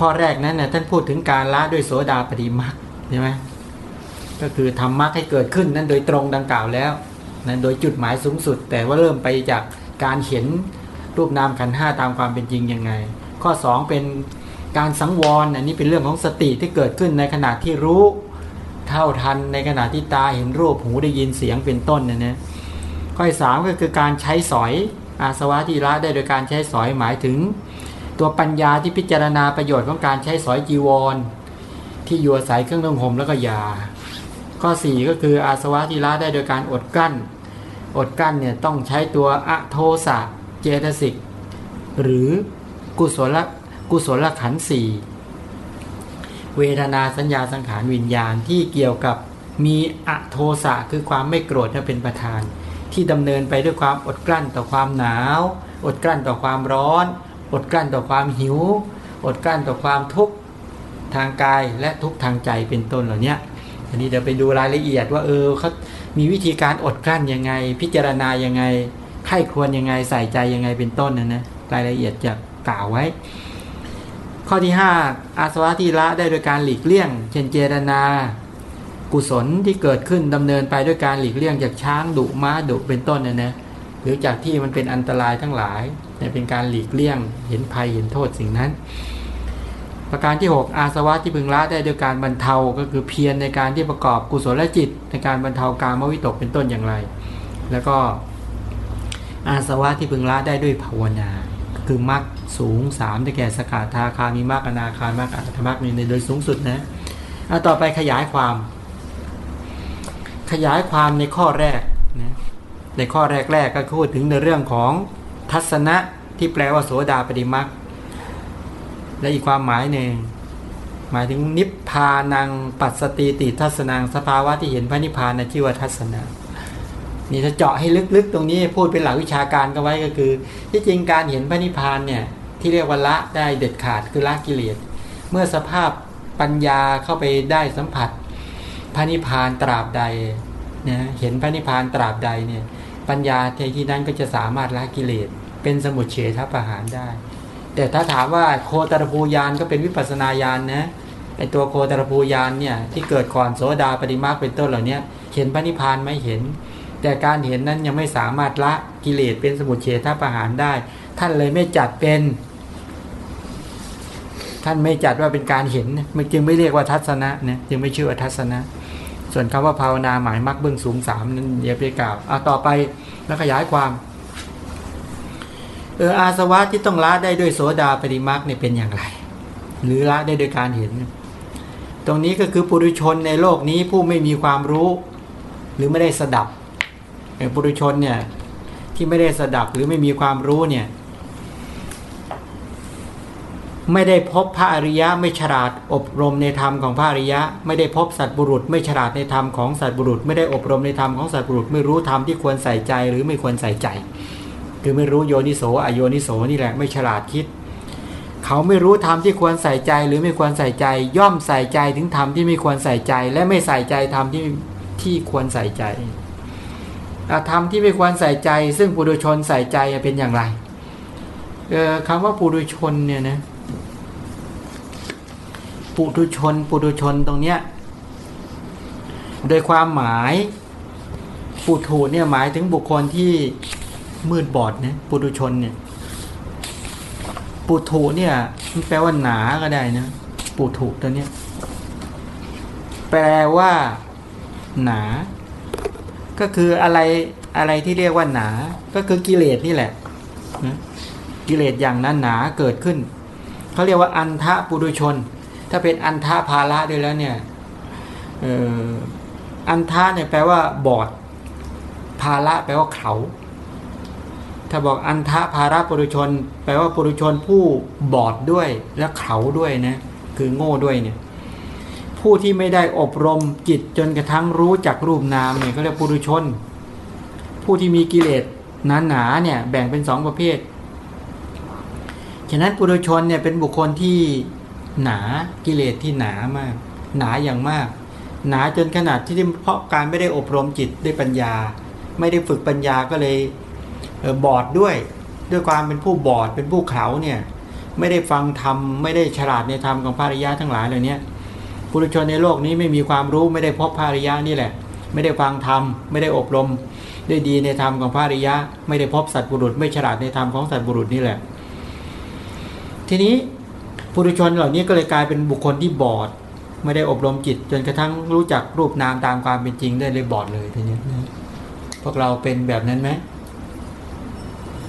ข้อแรกนั้นนี่ยท่านพูดถึงการละด้วยโสดาปฏิมักใช่ไหมก็คือทำมรรคให้เกิดขึ้นนั้นโดยตรงดังกล่าวแล้วนั้นโดยจุดหมายสูงสุด แต่ว่าเริ่มไปจากการเห็นรูปนามขันห้าตามความเป็นจริงยังไง ข้อ 2 เป็นการสังวรอันนี้เป็นเรื่องของสติที่เกิดขึ้นในขณะที่รู้เท่าทันในขณะที่ตาเห็นรูปหูได้ยินเสียงเป็นต้นเนี่ยนะข้อสามก็คือการใช้สอยอาสวะที่ละได้โดยการใช้สอยหมายถึง ตัวปัญญาที่พิจารณาประโยชน์ของการใช้สอยจีวร ที่อยู่อาศัยเครื่องนุ่งห่มแล้วก็ยา ข้อ 4 ก็คืออาสวะที่ละได้โดยการอดกั้น อดกั้นเนี่ยต้องใช้ตัวอะโทสะเจตสิก หรือกุศลกุศลขันสี่เวทนาสัญญาสังขารวิญญาณที่เกี่ยวกับมีอโทสะคือความไม่โกรธนั่นเป็นประธาน ที่ดำเนินไปด้วยความอดกลั้นต่อความหนาว อดกลั้นต่อความร้อน อดกลั้นต่อความหิว อดกลั้นต่อความทุกข์ทางกายและทุกทางใจเป็นต้นเหล่านี้อันนี้เดี๋ยวไปดูรายละเอียดว่าเออเขามีวิธีการอดกลั้นยังไง พิจารณายังไงไข้ควรยังไงใส่ใจยังไงเป็นต้นนะนะรายละเอียดจะกล่าวไว้ ข้อที่ 5 อาสวะที่ละได้โดยการหลีกเลี่ยง เช่นเจรนา กุศลที่เกิดขึ้นดำเนินไปด้วยการหลีกเลี่ยงจากช้างดุม้าดุเป็นต้นนะนะหรือจากที่มันเป็นอันตรายทั้งหลาย เนี่ยเป็นการหลีกเลี่ยง เห็นภัยเห็นโทษสิ่งนั้น ประการที่ 6 อาสวะที่พึงละได้โดยการบรรเทาก็คือเพียรในการที่ประกอบกุศลและจิต ในการบรรเทาการมวิตกเป็นต้นอย่างไร แล้วก็อาสวะที่พึงละได้ด้วยภาวนา คือมรรคสูงสามได้แก่สกาธาคามีมรรคอนาคามรรคอัตถมรรคในโดยสูงสุดนะเอาต่อไปขยายความ ขยายความในข้อแรกนะในข้อแรกแรกก็พูดถึงในเรื่องของ ทัศนะที่แปลว่าโสดาปฏิมักและอีกความหมายหนึ่งหมายถึงนิพพานังปัสติติทัศนังสภาวะที่เห็นพระนิพพานในชื่อว่าทัศนะนี่ถ้าเจาะให้ลึกๆ ตรงนี้พูดเป็นหลักวิชาการก็ไว้ก็คือ ที่จริงการเห็นพระนิพพานเนี่ยที่เรียกว่าละได้เด็ดขาดคือละกิเลสเมื่อสภาพปัญญาเข้าไปได้สัมผัส พระนิพพานตราบใดนะเห็นพระนิพพานตราบใดเนี่ยปัญญาในที่นั้นก็จะสามารถละกิเลส เป็นสมุทเฉทประหารได้ แต่ถ้าถามว่าโคตรภูยานก็เป็นวิปัสนาญาณนะไอตัวโคตรภูยานเนี่ยที่เกิดก่อนโสดาปฏิมาเป็นต้นเหล่านี้เห็นพระนิพพานไม่เห็น แต่การเห็นนั้นยังไม่สามารถละกิเลสเป็นสมุทเฉทประหารได้ ท่านเลยไม่จัดเป็น ท่านไม่จัดว่าเป็นการเห็นมันจึงไม่เรียกว่าทัศนะนะจึงไม่ชื่อว่าทัศนะ ส่วนคำว่าภาวนาหมายมรรคเบื้องสูงสามนั้นอย่าไปกล่าวเอาต่อไปแล้วขยายความ อออาสวะที่ต้องละได้ด้วยโสดาปฏิมาคเนี่ยเป็นอย่างไร หรือละได้โดยการเห็น ตรงนี้ก็คือปุถุชนในโลกนี้ผู้ไม่มีความรู้ หรือไม่ได้สดับปุถุชนเนี่ยที่ไม่ได้สดับหรือไม่มีความรู้เนี่ยไม่ได้พบพระอริยะไม่ฉลาดอบรมในธรรมของพระอริยะ ไม่ได้พบสัตบุรุษ ไม่ฉลาดในธรรมของสัตบุรุษ ไม่ได้อบรมในธรรมของสัตบุรุษ ไม่รู้ธรรมที่ควรใส่ใจหรือไม่ควรใส่ใจ คือไม่รู้โยนิโสอโยนิโสนี่แหละไม่ฉลาดคิด เขาไม่รู้ธรรมที่ควรใส่ใจหรือไม่ควรใส่ใจ ย่อมใส่ใจถึงธรรมที่ไม่ควรใส่ใจ และไม่ใส่ใจธรรมที่ที่ควรใส่ใจธรรมที่ไม่ควรใส่ใจ ซึ่งปุถุชนใส่ใจเป็นอย่างไรคำว่าปุถุชนเนี่ยนะปุถุชนปุถุชนตรงเนี้ยโดยความหมายปุถุเนี่ยหมายถึงบุคคลที่ มืดบอดเนะปุถุชนเนี่ยปุถุเนี่ยมันแปลว่าหนาก็ได้นะปุถุตัวเนี้ยแปลว่า หนา ก็คืออะไรอะไรที่เรียกว่าหนา ก็คือกิเลสนี่แหละนะกิเลสอย่างนั้นหนาเกิดขึ้นเขาเรียกว่าอันทะปุถุชน ถ้าเป็นอันทะภาระด้วยแล้วเนี่ยอออันทะเนี่ยแปลว่าบอดภาระแปลว่าเขา ถ้าบอกอันทะภาระปุถุชน แปลว่าปุถุชนผู้บอดด้วยและเขาด้วยนะ คือโง่ด้วยเนี่ยผู้ที่ไม่ได้อบรมจิตจนกระทั่งรู้จักรูปนามเนี่ยเขาเรียกปุถุชน ผู้ที่มีกิเลสหนาๆเนี่ยแบ่งเป็นสองประเภท ฉะนั้นปุถุชนเนี่ยเป็นบุคคลที่หนากิเลสที่หนามาก หนาอย่างมาก หนาจนขนาดที่เพราะการไม่ได้อบรมจิตด้วยปัญญา ไม่ได้ฝึกปัญญาก็เลย บอดด้วย ด้วยความเป็นผู้บอดเป็นผู้เขาเนี่ยไม่ได้ฟังธรรมไม่ได้ฉลาดในธรรมของภริยะทั้งหลายเหล่านี้ปุถุชนในโลกนี้ไม่มีความรู้ไม่ได้พบภริยะนี่แหละ ไม่ได้ฟังธรรมไม่ได้อบรมได้ดีในธรรมของภริยะ ไม่ได้พบสัตว์บุรุษ ไม่ฉลาดในธรรมของสัตว์บุรุษนี่แหละ ทีนี้ปุถุชนเหล่านี้ก็เลยกลายเป็นบุคคลที่บอด ไม่ได้อบรมจิต จนกระทั่งรู้จักรูปนามตามความเป็นจริงได้เลยบอดเลยทีนี้พวกเราเป็นแบบนั้นไหม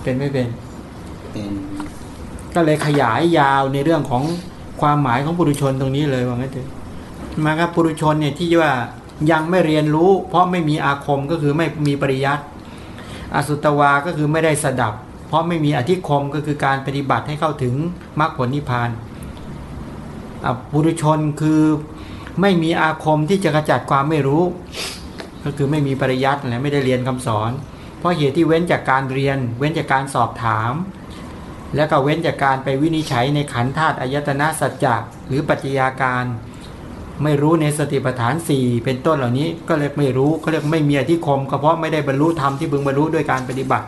เป็นไม่เป็นเป็นก็เลยขยายยาวในเรื่องของความหมายของปุถุชนตรงนี้เลยว่างั้นเถอะมาครับปุถุชนเนี่ยที่ว่ายังไม่เรียนรู้ เพราะไม่มีอาคมก็คือไม่มีปริยัติอสุตวาก็คือไม่ได้สดับ เพราะไม่มีอธิคมก็คือการปฏิบัติให้เข้าถึงมรรคผลนิพพานปุถุชนคือไม่มีอาคมที่จะกระจัดความไม่รู้ ก็คือไม่มีปริยัติและไม่ได้เรียนคำสอน เพราะเหตุที่เว้นจากการเรียน เว้นจากการสอบถาม แล้วก็เว้นจากการไปวินิจฉัยในขันธาตุอายตนะสัจจะหรือปัจจัยาการ ไม่รู้ในสติปัฏฐานสี่เป็นต้นเหล่านี้ก็เลยไม่รู้เขาเรียกไม่มีอธิคมก็เพราะไม่ได้บรรลุธรรมที่บึงบรรลุด้วยการปฏิบัติ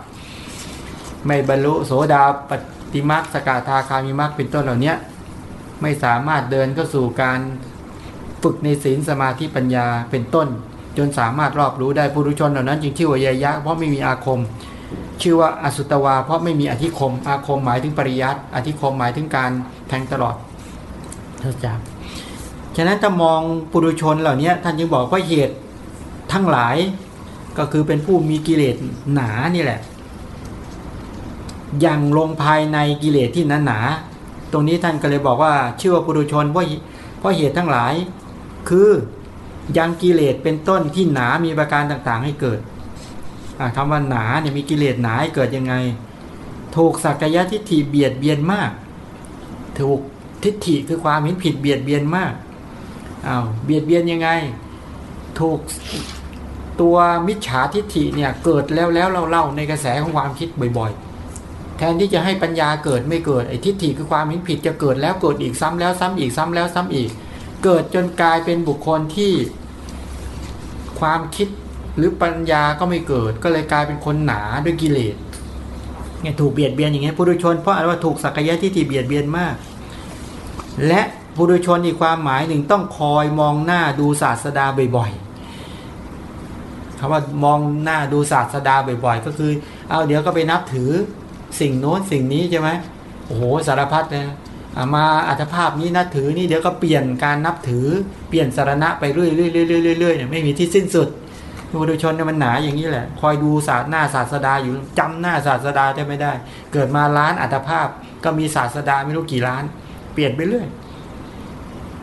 ไม่บรรลุโสดาปฏิมาสกาธาคามิมักเป็นต้นเหล่านี้ไม่สามารถเดินเข้าสู่การฝึกในศีลสมาธิปัญญาเป็นต้น จนสามารถรอบรู้ได้ปุถุชนเหล่านั้น จึงชื่อว่ายายะ เพราะไม่มีอาคม ชื่อว่าอสุตวา เพราะไม่มีอธิคม อาคมหมายถึงปริยัติอธิคมหมายถึงการแทงตลอดเท่าจับฉะนั้นถ้ามองปุถุชนเหล่านี้ท่านจึงบอกว่าเหตุทั้งหลายก็คือเป็นผู้มีกิเลสหนานี่แหละยังลงภายในกิเลสที่หนาหนาตรงนี้ท่านก็เลยบอกว่าชื่อว่าปุถุชนเพราะเพราะเหตุทั้งหลาย คือ ยังกิเลสเป็นต้นที่หนามีประการต่างๆ ให้เกิดคำว่าหนาเนี่ยมีกิเลสหนาให้เกิดยังไง ถูกสักยะทิฏฐิเบียดเบียนมาก ถูกทิฏฐิคือความเห็นผิดเบียดเบียนมากอา้าวเบียดเบียนยังไง ถูกตัวมิจฉาทิฏฐิเนี่ยเกิดแล้วแล้วเล่าๆในกระแสของความคิดบ่อยๆ แทนที่จะให้ปัญญาเกิดไม่เกิดไอ้ทิฏฐิคือความเห็นผิดจะเกิดแล้วเกิดอีกซ้ำแล้วซ้ำอีกซ้ำแล้วซ้ำอีก เกิดจนกลายเป็นบุคคลที่ความคิดหรือปัญญาก็ไม่เกิด ก็เลยกลายเป็นคนหนาด้วยกิเลสเนี่ยถูกเบียดเบียนอย่างเงี้ยปุถุชนเพราะอะไรว่าถูกสักยะทิฏฐิเบียดเบียนมาก และปุถุชนอีกความหมายหนึ่งต้องคอยมองหน้าดูศาสดาบ่อยๆคำว่ามองหน้าดูศาสดาบ่อย ๆ ก็คือ เอาเดี๋ยวก็ไปนับถือสิ่งโน้นสิ่งนี้ใช่ไหมโอ้โหสารพัดนะ มาอัตภาพนี้นับถือนี่เดี๋ยวก็เปลี่ยนการนับถือเปลี่ยนสารณะไปเรื่อยๆๆๆเนี่ยไม่มีที่สิ้นสุดปุถุชนเนี่ยมันหนาอย่างนี้แหละ คอยดูศาสหน้าศาสดาอยู่จำหน้าศาสดาได้ไม่ได้ เกิดมาล้านอัตภาพก็มีศาสดาไม่รู้กี่ล้าน เปลี่ยนไปเรื่อย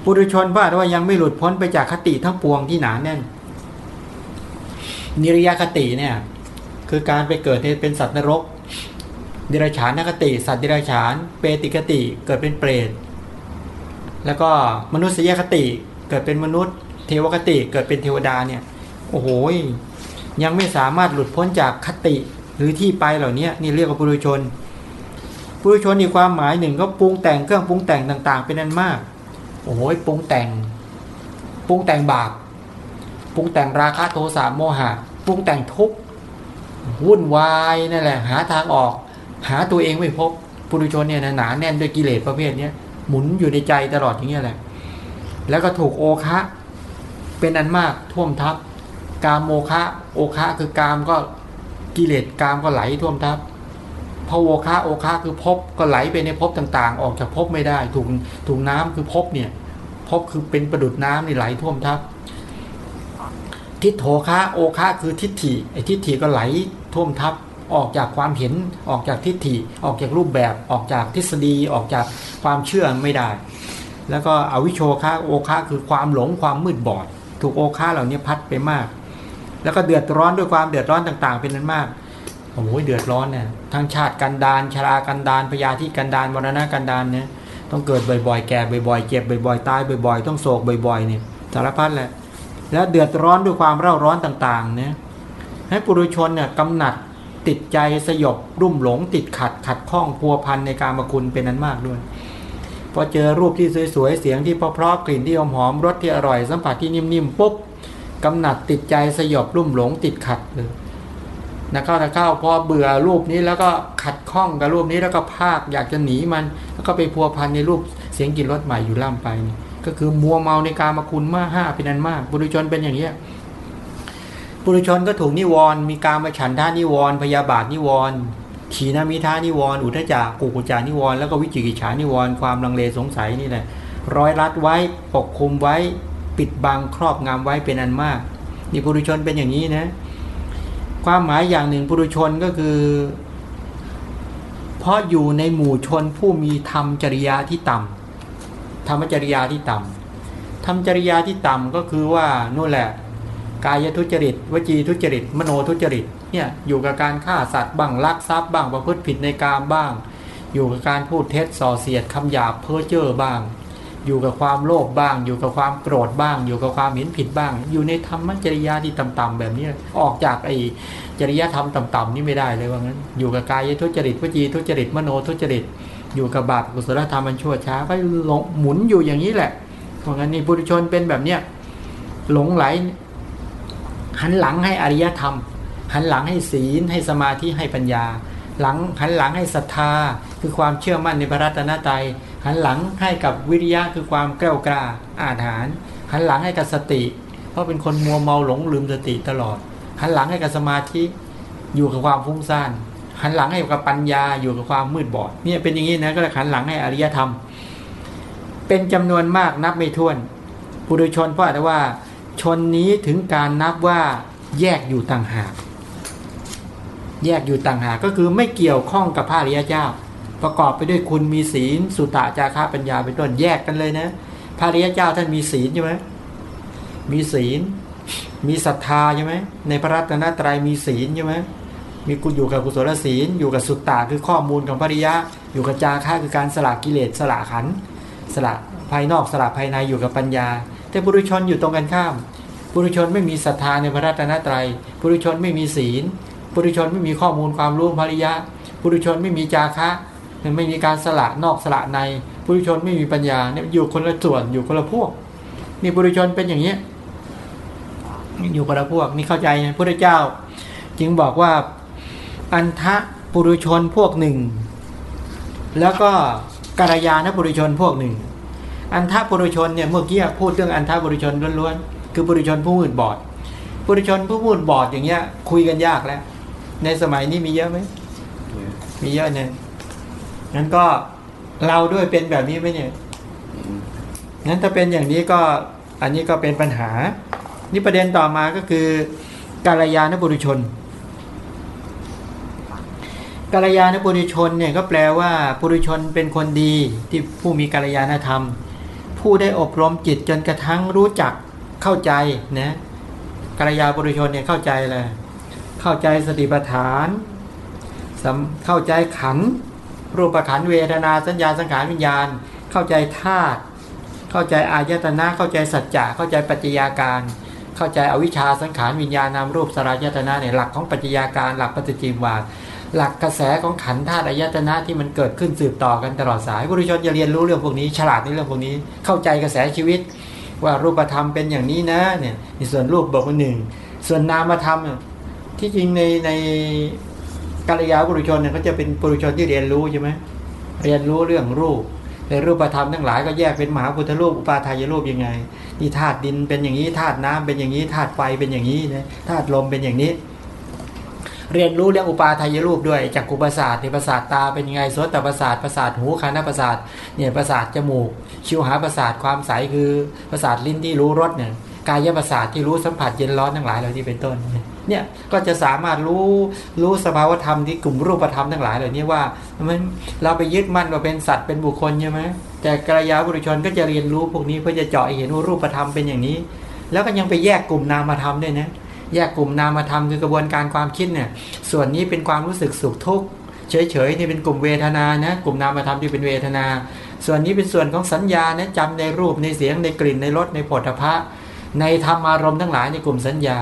ปุถุชนว่าว่ายังไม่หลุดพ้นไปจากคติทั้งปวงที่หนาแน่น นิรยคติเนี่ย คือการไปเกิดเป็นสัตว์นรก เดิรฉานคติ สัตว์เดิรฉาน เปติคติเกิดเป็นเปรตแล้วก็มนุษยคติเกิดเป็นมนุษย์ เทวคติเกิดเป็นเทวดาเนี่ยโอ้โหยังไม่สามารถหลุดพ้นจากคติหรือที่ไปเหล่านี้นี่เรียกว่าปุถุชนปุถุชนอีกความหมายหนึ่งก็ปรุงแต่งเครื่องปรุงแต่งต่าง ๆ เป็นนั้นมาก โอ้โหปรุงแต่งปรุงแต่งบาปปรุงแต่งราคะโทสะโมหะปรุงแต่งทุกข์วุ่นวายนั่นแหละหาทางออก หาตัวเองไม่พบปุถุชนเนี่ยหนาแน่นด้วยกิเลสประเภทนี้หมุนอยู่ในใจตลอดอย่างเงี้ยแหละ แล้วก็ถูกโอคะเป็นอันมากท่วมทับกามโมคะ โอคะคือกามก็กิเลสกามก็ไหลท่วมทับพโอคะโอคะคือพบก็ไหลไปในพบต่างๆ ออกจากพบไม่ได้ถูกถูกน้ำคือพบเนี่ยพบคือเป็นประดุดน้ำนี่ไหลท่วมทับทิฏโถคะโอคะคือทิฏฐิไอ้ทิฏฐิก็ไหลท่วมทับ ออกจากความเห็นออกจากทิฏฐิ ออกจากรูปแบบออกจากทฤษฎีออกจากความเชื่อไม่ได้ แล้วก็อวิโชคะโอคะคือความหลงความมืดบอด ถูกโอคะเหล่านี้พัดไปมาก แล้วก็เดือดร้อนด้วยความเดือดร้อนต่าง ๆ เป็นนั้นมากโอ้ยเดือดร้อนเนี่ยทั้งชาติกันดานชรากันดานพยาธิกันดานมรณะกันดานเนี่ยต้องเกิดบ่อยๆ แก่บ่อยๆ เจ็บบ่อยๆ ตายบ่อยๆ ต้องโศกบ่อยๆ เนี่ยสารพัดแหละ แล้วเดือดร้อนด้วยความเร่าร้อนต่างๆ เนี่ยให้ปุถุชนเนี่ยกำหนัด ติดใจสยบรุ่มหลง ติดขัดขัดข้องพัวพันในการมคุณเป็นนั้นมากด้วยพอเจอรูปที่สวยๆเสียงที่เพราะๆกลิ่นที่หอมๆรสที่อร่อยสัมผัสที่นิ่มๆปุ๊บกำหนัดติดใจสยบรุ่มหลงติดขัดเลยนะเข้านะเข้าพอเบื่อรูปนี้แล้วก็ขัดข้องกับรูปนี้แล้วก็ภาคอยากจะหนีมัน แล้วก็ไปพัวพันในรูปเสียงกลิ่นรสใหม่อยู่ล่ำไป ก็คือมัวเมาในการมาคุณมากห้าเป็นนั้นมากบุรุชนเป็นอย่างเนี้ บุรุชนก็ถูกนิวรณ์มีการมาฉันท่านิวรณ์พยาบาทนิวรณ์ขีนามิท่านิวรณ์อุทจักกุกุจานิวรณ์แล้วก็วิจิกิจฉานิวรณ์ความลังเลสงสัยนี่แหละร้อยรัดไว้ปกคุมไว้ปิดบังครอบงำไว้เป็นอันมากนี่บุรุชนเป็นอย่างนี้นะ ความหมายอย่างหนึ่งปุถุชนก็คือ เพราะอยู่ในหมู่ชนผู้มีธรรมจริยาที่ต่ำธรรมจริยาที่ต่ำธรรมจริยาที่ต่ำก็คือว่านู่นแหละ กายทุจริต วจีทุจริต มโนทุจริตเนี่ยอยู่กับการฆ่าสัตว์บ้างลักทรัพย์บ้างประพฤติผิดในกามบ้าง อยู่กับการพูดเท็จส่อเสียดคำหยาบเพ้อเจ้อบ้าง อยู่กับความโลภบ้าง อยู่กับความโกรธบ้าง อยู่กับความเห็นผิดบ้าง อยู่ในธรรมจริยาที่ต่ำๆแบบนี้ออกจากไอจริยธรรมต่ำๆนี่ไม่ได้เลยว่างั้น อยู่กับกายทุจริตวจีทุจริตมโนทุจริต อยู่กับบาปกุศลธรรมมันชั่วช้าก็หลงหมุนอยู่อย่างนี้แหละเพราะงั้นนี่ปุถุชนเป็นแบบเนี้ยหลงไหล หันหลังให้อริยธรรม หันหลังให้ศีล ให้สมาธิให้ปัญญา หลังหันหลังให้ศรัทธา คือความเชื่อมั่นในพระรัตนตรัยหันหลังให้กับวิริยะคือความแกล้วกล้าอาถรรพ์หันหลังให้กับสติ เพราะเป็นคนมัวเมาหลงลืมสติตลอด หันหลังให้กับสมาธิอยู่กับความฟุ้งซ่านหันหลังให้กับปัญญาอยู่กับความมืดบอดเนี่ยเป็นอย่างนี้นะก็เลยหันหลังให้อริยธรรม เป็นจำนวนมากนับไม่ถ้วนปุถุชนเพราะแต่ว่า ชนนี้ถึงการนับว่าแยกอยู่ต่างหาก แยกอยู่ต่างหากก็คือไม่เกี่ยวข้องกับพระริยเจ้า ประกอบไปด้วยคุณมีศีลสุตะจาระปัญญาเป็นต้นแยกกันเลยนะพระริยเจ้าท่านมีศีลใช่ไหมมีศีล มีศรัทธาใช่ไหมในพระรัตนตรัยมีศีลใช่ไหมมีกุอยู่กับกุศลศีล อยู่กับสุตตะคือข้อมูลของพริยะ อยู่กับจาระคือการสละกิเลสสละขันสละภายนอกสละภายในอยู่กับปัญญา แต่บุรุชนอยู่ตรงกันข้าม ปุถุชนไม่มีศรัทธาในพระรัตนตรัยปุถุชนไม่มีศีลปุถุชนไม่มีข้อมูลความรู้ภริยะปุถุชนไม่มีจาคะไม่มีการสละนอกสละในปุถุชนไม่มีปัญญาเนี่ยอยู่คนละส่วนอยู่คนละพวก นี่ปุถุชนเป็นอย่างนี้อยู่คนละพวกนี่เข้าใจนะพระเจ้า จึงบอกว่าอันทะปุรุชนพวกหนึ่ง แล้วก็กัลยาณปุรุชนพวกหนึ่ง อันทะปุรุชนเนี่ยเมื่อกี้พูดเรื่องอันทะปุรุชนล้วนๆ คือปุรุชนผู้มืดบอดปุรุชนผู้มืดบอดอย่างเงี้ย คุยกันยากแล้ว ในสมัยนี้มีเยอะไหมมีเยอะเนี่ยงั้นก็เราด้วยเป็นแบบนี้ไหมเนี่ยงั้นถ้าเป็นอย่างนี้ก็อันนี้ก็เป็นปัญหา นี่ประเด็นต่อมาก็คือ กาลยานบุรุชน กาลยานบุรุชนเนี่ยก็แปลว่าบุรุชนเป็นคนดีที่ผู้มีกาลยานธรรม ผู้ได้อบรมจิตจนกระทั่งรู้จัก เข้าใจนะกาลยาบุรุชนเนี่ยเข้าใจเลยเข้าใจสติปัฏฐานเข้าใจขันรูปขันเวทนาสัญญาสังขารวิญญาณ เข้าใจธาตุเข้าใจอายตนะเข้าใจสัจจะเข้าใจปัจจัยาการ เข้าใจอวิชชาสังขารวิญญาณนามรูปสลายตนะเนี่ยหลักของปัจจัยาการหลักปฏิจิมวาหลักกระแสของขันธาตุอายตนะที่มันเกิดขึ้นสืบต่อกันตลอดสายบุรุชนจะเรียนรู้เรื่องพวกนี้ ฉลาดในเรื่องพวกนี้ เข้าใจกระแสชีวิต ว่ารูปธรรมเป็นอย่างนี้นะเนี่ยในส่วนรูปบอกว่าหนึ่งส่วนนามธรรมที่จริงในในกัลยาบุรุชนเนี่ยเขาจะเป็นบุรุชนที่เรียนรู้ใช่ไหมเรียนรู้เรื่องรูปในรูปธรรมทั้งหลายก็แยกเป็นมหาพุทธรูปอุปาทายรูปยังไงนี่ธาตุดินเป็นอย่างนี้ธาตุน้ำเป็นอย่างนี้ธาตุไฟเป็นอย่างนี้นะธาตุลมเป็นอย่างนี้ เรียนรู้เรื่องอุปาทายรูปด้วยจากกุปศาสตร์ในประสาทตาเป็นยังไงโสตประสาทประสาทหูคานาประสาทเนี่ยประสาทจมูก ชิวหาประสาทความใสคือประสาทลิ้นที่รู้รสเนี่ยกายประสาทที่รู้สัมผัสเย็นร้อนทั้งหลายเหล่านี้เป็นต้นเนี่ยก็จะสามารถรู้รู้สภาวธรรมที่กลุ่มรูปธรรมทั้งหลายเหล่านี้ว่ามันเราไปยึดมั่นว่าเป็นสัตว์เป็นบุคคลใช่ไหมแต่กระยาบุรุชนก็จะเรียนรู้พวกนี้เพื่อจะเจาะเห็นว่ารูปธรรมเป็นอย่างนี้ แล้วก็ยังไปแยกกลุ่มนามธรรมด้วยนะ แยกกลุ่มนามธรรมคือกระบวนการความคิดเนี่ย ส่วนนี้เป็นความรู้สึกสุขทุกข์เฉยๆนี่เป็นกลุ่มเวทนานะกลุ่มนามธรรมที่เป็นเวทนา ส่วนนี้เป็นส่วนของสัญญานะจำในรูปในเสียงในกลิ่นในรสในผลิภัณฑ์ในธรรมอารมณ์ทั้งหลายในกลุ่มสัญญา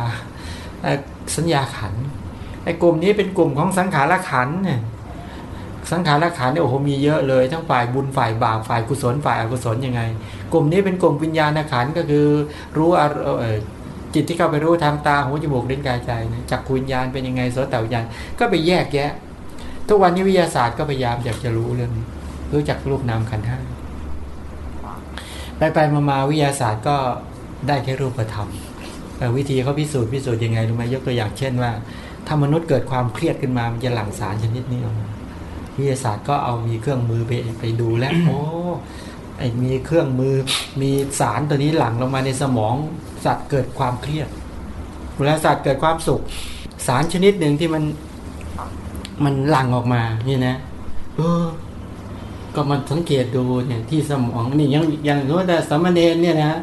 สัญญาขันไอ้กลุ่มนี้เป็นกลุ่มของสังขารขันเนี่ยสังขารขันเนี่ยโอ้โหมีเยอะเลย ทั้งฝ่ายบุญฝ่ายบาปฝ่ายกุศลฝ่ายอกุศลยังไง กลุ่มนี้เป็นกลุ่มวิญญาณขันก็คือรู้ จิตที่เข้าไปรู้ทางตาหูจมูกลิ้นกายใจนะจักวิญญาณเป็นยังไงโสตวิญญาณก็ไปแยกแยะ ทุกวันนี้วิทยาศาสตร์ก็พยายามอยากจะรู้เรื่องนี้รู้จักรูปนามขันธ์ห้าไปไปมามาวิทยาศาสตร์ก็ได้แค่รูปธรรมวิธีเขาพิสูจน์พิสูจน์ยังไงรู้ไหมยกตัวอย่างเช่นว่า ถ้ามนุษย์เกิดความเครียดขึ้นมามันจะหลั่งสารชนิดนี้ออกมาวิทยาศาสตร์ก็เอามีเครื่องมือไปไปดูแล้วโอ้ไอ้มีเครื่องมือมีสารตัวนี้หลั่งลงมาในสมอง สัตว์เกิดความเครียดเวลาสัตว์เกิดความสุข สารชนิดหนึ่งที่มันมันหลั่งออกมานี่นะเออ ก็มันสังเกตดูเนี่ยที่สมองนี่ยังย่างนู้แต่สมณเณรเนี่ยนะ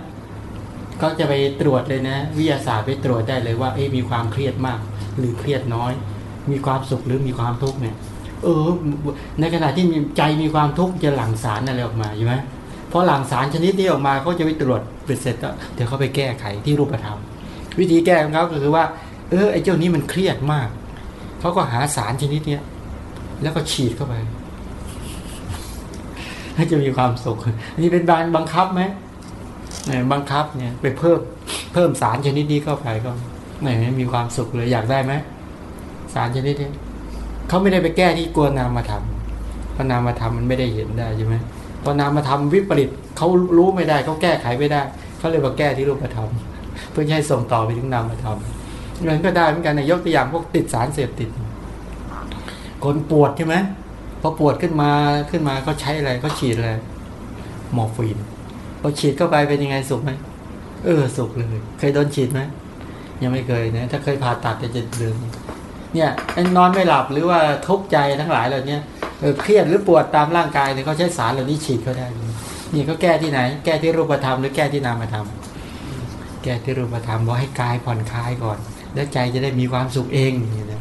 ก็จะไปตรวจเลยนะ วิทยาศาสตร์ไปตรวจได้เลยว่าเอ้มีความเครียดมาก หรือเครียดน้อย มีความสุขหรือมีความทุกข์เนี่ย เออ ในขณะที่มีใจมีความทุกข์จะหลั่งสารอะไรออกมาใช่ไหม พอหลังสารชนิดนี้ออกมาเขาจะไปตรวจเสร็จเดี๋ยวเขาไปแก้ไขที่รูปธรรม วิธีแก้ของเขาก็คือว่า เออไอ้เจ้านี้มันเครียดมากเขาก็หาสารชนิดเนี้ยแล้วก็ฉีดเข้าไปให้จะมีความสุขนี่เป็นการบังคับไหมบังคับเนี่ย ไปเพิ่มเพิ่มสารชนิดนี้เข้าไปก็ไม่มีความสุขเลยอยากได้ไหมสารชนิดนี้เขาไม่ได้ไปแก้ที่กลัวนามมาทำเพราะนามมาทำมันไม่ได้เห็นได้ใช่ไหม พอนามมาทำวิปริตเขารู้ไม่ได้เขาแก้ไขไม่ได้เขาเลยมาแก้ที่รูปธรรมเพื่อให้ส่งต่อไปถึงนามธรรมเงินก็ได้เหมือนกันนะยกตัวอย่างพวกติดสารเสพติด คนปวดใช่ไหมพอปวดขึ้นมาขึ้นมาเขาใช้อะไรเขาฉีดอะไรมอร์ฟีนพอฉีดเข้าไปเป็นยังไงสุขไหมเออสุขเลย เคยโดนฉีดไหมยังไม่เคยนะถ้าเคยผ่าตัดจะลืมเนี่ยนอนไม่หลับหรือว่าทุกข์ใจทั้งหลายเหล่านี้ เครียดหรือปวดตามร่างกายเนี่ยเขาใช้สารเหล่านี้ฉีดเขาได้ นี่เขาแก้ที่ไหน แก้ที่รูปธรรมหรือแก้ที่นามธรรม แก้ที่รูปธรรมว่าให้กายผ่อนคลายก่อน แล้วใจจะได้มีความสุขเองนี่นะ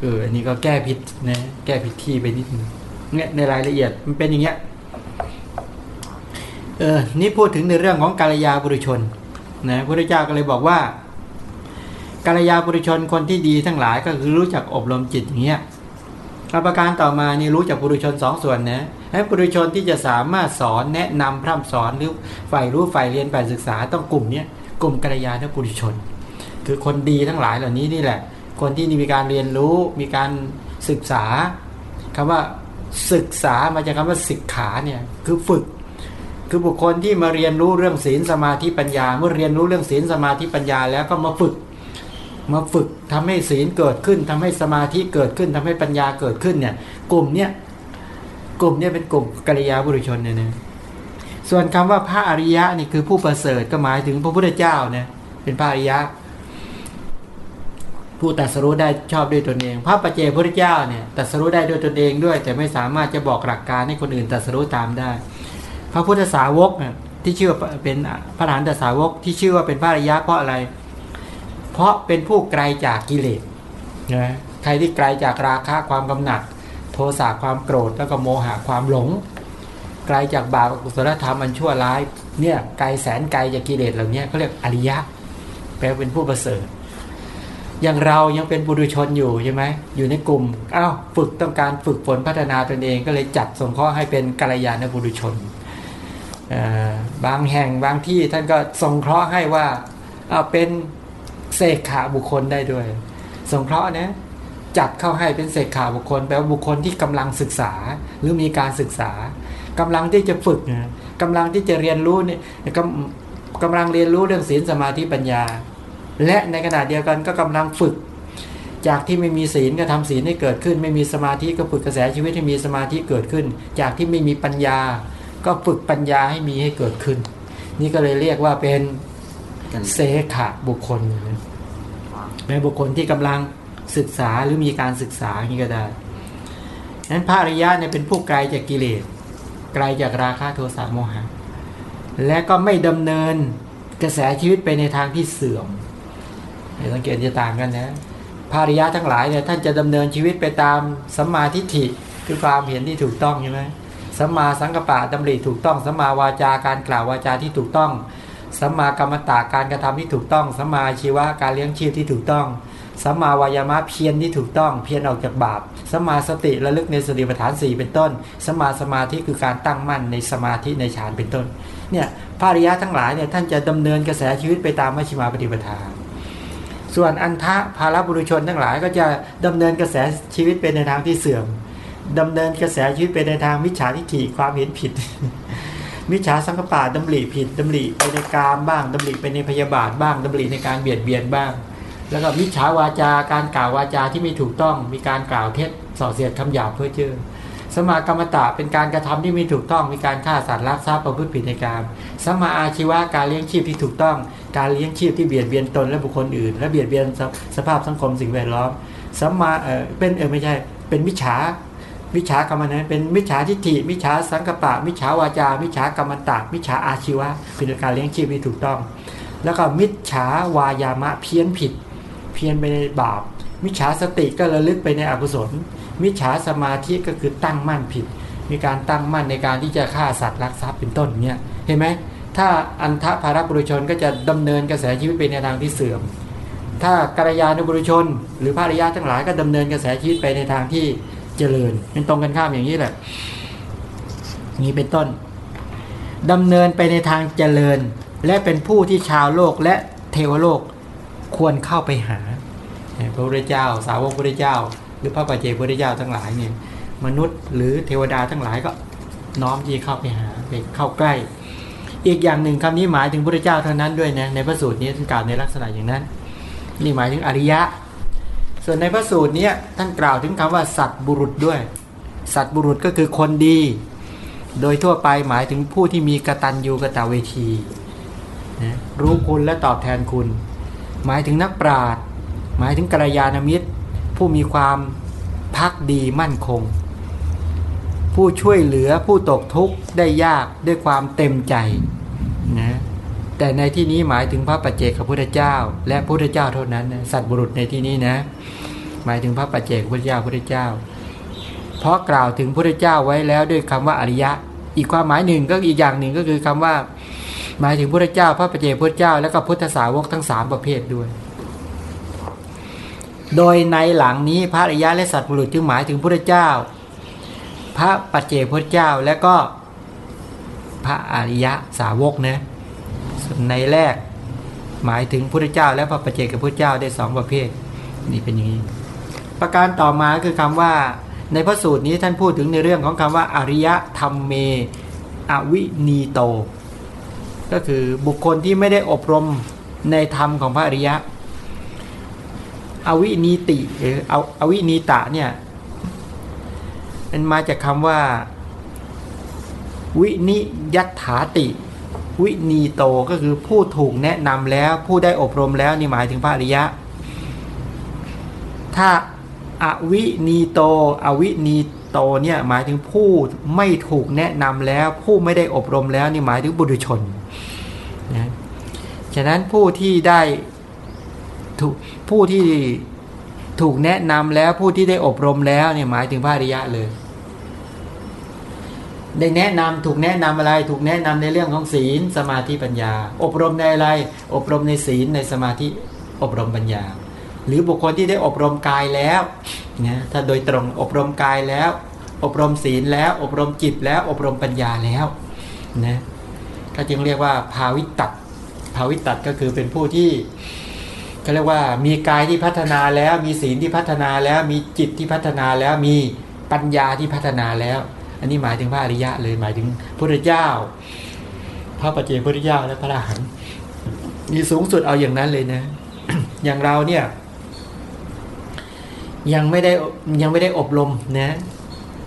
เอออันนี้ก็แก้ผิดนะแก้ผิดที่ไปนิดนึงเนี่ยในรายละเอียดมันเป็นอย่างเงี้ยเออนี่พูดถึงในเรื่องของกาลยาบุรุชนนะพระเจ้าก็เลยบอกว่ากัลยาบุริชนคนที่ดีทั้งหลายก็คือรู้จักอบรมจิตอย่างเงี้ย ประการต่อมานี่รู้จักบุรุชนสองส่วนนะให้บุรุชนที่จะสามารถสอนแนะนำพร่ำสอนหรือฝ่ายรู้ฝ่ายเรียนฝ่ายศึกษาต้องกลุ่มเนี้ยกลุ่มกัลยาณบุรุชน คือคนดีทั้งหลายเหล่านี้นี่แหละ คนที่มีการเรียนรู้มีการศึกษาคำว่าศึกษามาจากคำว่าศิกขาเนี่ยคือฝึก คือบุคคลที่มาเรียนรู้เรื่องศีลสมาธิปัญญา เมื่อเรียนรู้เรื่องศีลสมาธิปัญญาแล้วก็มาฝึก มาฝึกทำให้ศีลเกิดขึ้นทำให้สมาธิเกิดขึ้นทำให้ปัญญาเกิดขึ้นเนี่ย กลุ่มเนี้ยกลุ่มเนี้ยเป็นกลุ่มกัลยาบุรุชนเนี่ยนะส่วนคำว่าพระอริยะนี่คือผู้ประเสริฐก็หมายถึงพระพุทธเจ้าเนี่ยเป็นพระอริยะ ผู้ตัดสรู้ได้ชอบด้วยตนเอง พระปัจเจพุทธเจ้าเนี่ยตัดสรู้ได้ด้วยตนเองด้วย แต่ไม่สามารถจะบอกหลักการให้คนอื่นตัดสรู้ตามได้ พระพุทธสาวกเนี่ยที่ชื่อเป็นพระอรหันตสาวกที่ชื่อว่าเป็นพระอริยะเพราะอะไร เพราะเป็นผู้ไกลจากกิเลสนะใครที่ไกลจากราคะความกำหนัด โทสะความโกรธแล้วก็โมหะความหลง ไกลจากบาปกุศลธรรมอันชั่วร้ายเนี่ยไกลแสนไกลจากกิเลสเหล่านี้เขาเรียกอริยะแปลเป็นผู้ประเสริฐอย่างเรายังเป็นบุรุชนอยู่ใช่ไหมอยู่ในกลุ่มอ้าวฝึกต้องการฝึกฝนพัฒนาตนเองก็เลยจัดส่งข้อให้เป็นกัลยาณบุรุชนบางแห่งบางที่ท่านก็ส่งเคราะห์ให้ว่าเอาเป็น เสกขาบุคคลได้ด้วย สงเคราะห์นะจัดเข้าให้เป็นเสกขาบุคคลแปลว่าบุคคลที่กำลังศึกษาหรือมีการศึกษากำลังที่จะฝึกนะกำลังที่จะเรียนรู้เนี่ยกำกำลังเรียนรู้เรื่องศีลสมาธิปัญญา และในขณะเดียวกันก็กำลังฝึก จากที่ไม่มีศีลก็ทำศีลให้เกิดขึ้น ไม่มีสมาธิก็ฝึกกระแสชีวิตให้มีสมาธิเกิดขึ้น จากที่ไม่มีปัญญา ก็ฝึกปัญญาให้มีให้เกิดขึ้น นี่ก็เลยเรียกว่าเป็น เสขะบุคคลแม้บุคคลที่กำลังศึกษาหรือมีการศึกษานี่ก็ได้นั้นพระอริยะเนี่ยเป็นผู้ไกลจากกิเลสไกลจากราคะโทสะโมหะ และก็ไม่ดำเนินกระแสชีวิตไปในทางที่เสื่อมสังเกตจะต่างกันนะพระอริยะทั้งหลายเนี่ยท่านจะดำเนินชีวิตไปตามสัมมาทิฏฐิคือความเห็นที่ถูกต้องใช่ไหมสัมมาสังกปะดำริถูกต้องสัมมาวาจาการกล่าววาจาที่ถูกต้อง สัมมากรรมตาการกระทำที่ถูกต้องสัมมาชีวะการเลี้ยงชีพที่ถูกต้องสัมมาวายามะเพียรที่ถูกต้องเพียรออกจากบาปสัมมาสติระลึกในสติปัฏฐานสี่เป็นต้นสัมมาสมาธิคือการตั้งมั่นในสมาธิในฌานเป็นต้นเนี่ยพระริยะทั้งหลายเนี่ยท่านจะดำเนินกระแสชีวิตไปตามมัชฌิมาปฏิปทา ส่วนอันทะภาลบุรุชนทั้งหลายก็จะดำเนินกระแสชีวิตเป็นในทางที่เสื่อมดำเนินกระแสชีวิตไปในทางมิจฉาทิฏฐิความเห็นผิด มิจฉาสังกปะดำริผิดดำริไปในกามบ้างดำริไปในพยาบาทบ้างดำริในการเบียดเบียนบ้าง แล้วก็มิจฉาวาจาการกล่าววาจาที่ไม่ถูกต้อง มีการกล่าวเท็จส่อเสียดคำหยาบเพื่อเจอสมากรรมตะเป็นการกระทำที่ไม่ถูกต้อง มีการฆ่าสัตว์ลักทรัพย์ประพฤติผิดในการสมาอาชีวะการเลี้ยงชีพที่ถูกต้อง การเลี้ยงชีพที่เบียดเบียนตนและบุคคลอื่น และเบียดเบียนสภาพสังคมสิ่งแวดล้อมสมาเออเป็นเออไม่ใช่ เป็นมิจฉา มิจฉากรรมนั้นเป็นมิจฉาทิฏฐิมิจฉาสังกปะ มิจฉาวาจา มิจฉากรรมตามิจฉาอาชีวะเป็นการเลี้ยงชีพที่ถูกต้อง แล้วก็มิจฉาวายามะเพี้ยนผิด เพี้ยนไปในบาป มิจฉาสติก็ระลึกไปในอกุศล มิจฉาสมาธิก็คือตั้งมั่นผิด มีการตั้งมั่นในการที่จะฆ่าสัตว์รักทรัพย์เป็นต้นเนี่ยเห็นไหมถ้าอันทะภารบุรุชนก็จะดำเนินกระแสชีวิตไปในทางที่เสื่อม ถ้ากัลยาณบุรุชน หรือภริยาทั้งหลายก็ดำเนินกระแสชีวิตไปในทางที่ เจริญเป็นตรงกันข้ามอย่างนี้แหละนี้เป็นต้นดำเนินไปในทางเจริญ และเป็นผู้ที่ชาวโลกและเทวโลกควรเข้าไปหา พระพุทธเจ้า สาวกพระพุทธเจ้า หรือพระปัจเจกพระพุทธเจ้าทั้งหลายเนี่ยมนุษย์หรือเทวดาทั้งหลายก็น้อมที่เข้าไปหาไปเข้าใกล้ อีกอย่างหนึ่งคำนี้หมายถึงพระพุทธเจ้าเท่านั้นด้วยนะในพระสูตรนี้ท่านกล่าวในลักษณะอย่างนั้น นี่หมายถึงอริยะ ส่วนในพระสูตรนี้ท่านกล่าวถึงคำว่าสัตบุรุษด้วย สัตบุรุษก็คือคนดี โดยทั่วไปหมายถึงผู้ที่มีกตัญญูกตเวทีนะรู้คุณและตอบแทนคุณ หมายถึงนักปราชญ์หมายถึงกัลยาณมิตร ผู้มีความพักดีมั่นคง ผู้ช่วยเหลือผู้ตกทุกข์ได้ยากด้วยความเต็มใจ แต่ในที่นี้หมายถึงพระปัจเจกพระพุทธเจ้า และพุทธเจ้าเท่านั้นนะสัตว์บุรุษในที่นี้นะ หมายถึงพระปัจเจกพุทธเจ้าพุทธเจ้า เพราะกล่าวถึงพุทธเจ้าไว้แล้วด้วยคำว่าอริยะ อีกความหมายหนึ่งก็อีกอย่างหนึ่งก็คือคำว่า หมายถึงพระเจ้า พระปเจกพระเจ้า แล้วก็พุทธสาวกทั้งสามประเภทด้วย โดยในหลังนี้พระอริยะและสัตว์บุรุษจึงหมายถึงพระเจ้า พระปัจเจพระเจ้าและก็พระอริยะสาวกนะ ในแรกหมายถึงพระเจ้า และพระปเจกับพระเจ้าได้สองประเภท นี่เป็นอย่างนี้ ประการต่อมาคือคำว่า ในพระสูตรนี้ท่านพูดถึงในเรื่องของคำว่า อริยธรรมเม อวินีโต ก็คือบุคคลที่ไม่ได้อบรมในธรรมของพระอริยะ อวินีติหรือออวินีตะเนี่ยมันมาจากคำว่า วินิยัตถาติ วินีโตก็คือผู้ถูกแนะนำแล้วผู้ได้อบรมแล้วนี่หมายถึงพระอริยะ ถ้าอวินีโต อวินีโตเนี่ยหมายถึงผู้ไม่ถูกแนะนำแล้ว ผู้ไม่ได้อบรมแล้วนี่หมายถึงบุรุชนนะฉะนั้นผู้ที่ได้ถูกผู้ที่ถูกแนะนำแล้วผู้ที่ได้อบรมแล้วเนี่ยหมายถึงพระอริยะเลย ได้แนะนำถูกแนะนำอะไรถูกแนะนำในเรื่องของศีลสมาธิปัญญา อบรมในอะไร อบรมในศีลในสมาธิอบรมปัญญา หรือบุคคลที่ได้อบรมกายแล้วนะถ้าโดยตรงอบรมกายแล้ว อบรมศีลแล้ว อบรมจิตแล้วอบรมปัญญาแล้วนะก็จึงเรียกว่าภาวิตัดภาวิตัดก็คือเป็นผู้ที่เขาเรียกว่ามีกายที่พัฒนาแล้ว มีศีลที่พัฒนาแล้ว มีจิตที่พัฒนาแล้วมีปัญญาที่พัฒนาแล้ว อันนี้หมายถึงพระอริยะเลยหมายถึงพระเจ้า พระปัจเจกพุทธเจ้าและพระอรหันต์มีสูงสุดเอาอย่างนั้นเลยนะ อย่างเราเนี่ย ยังไม่ได้ยังไม่ได้อบรมนะ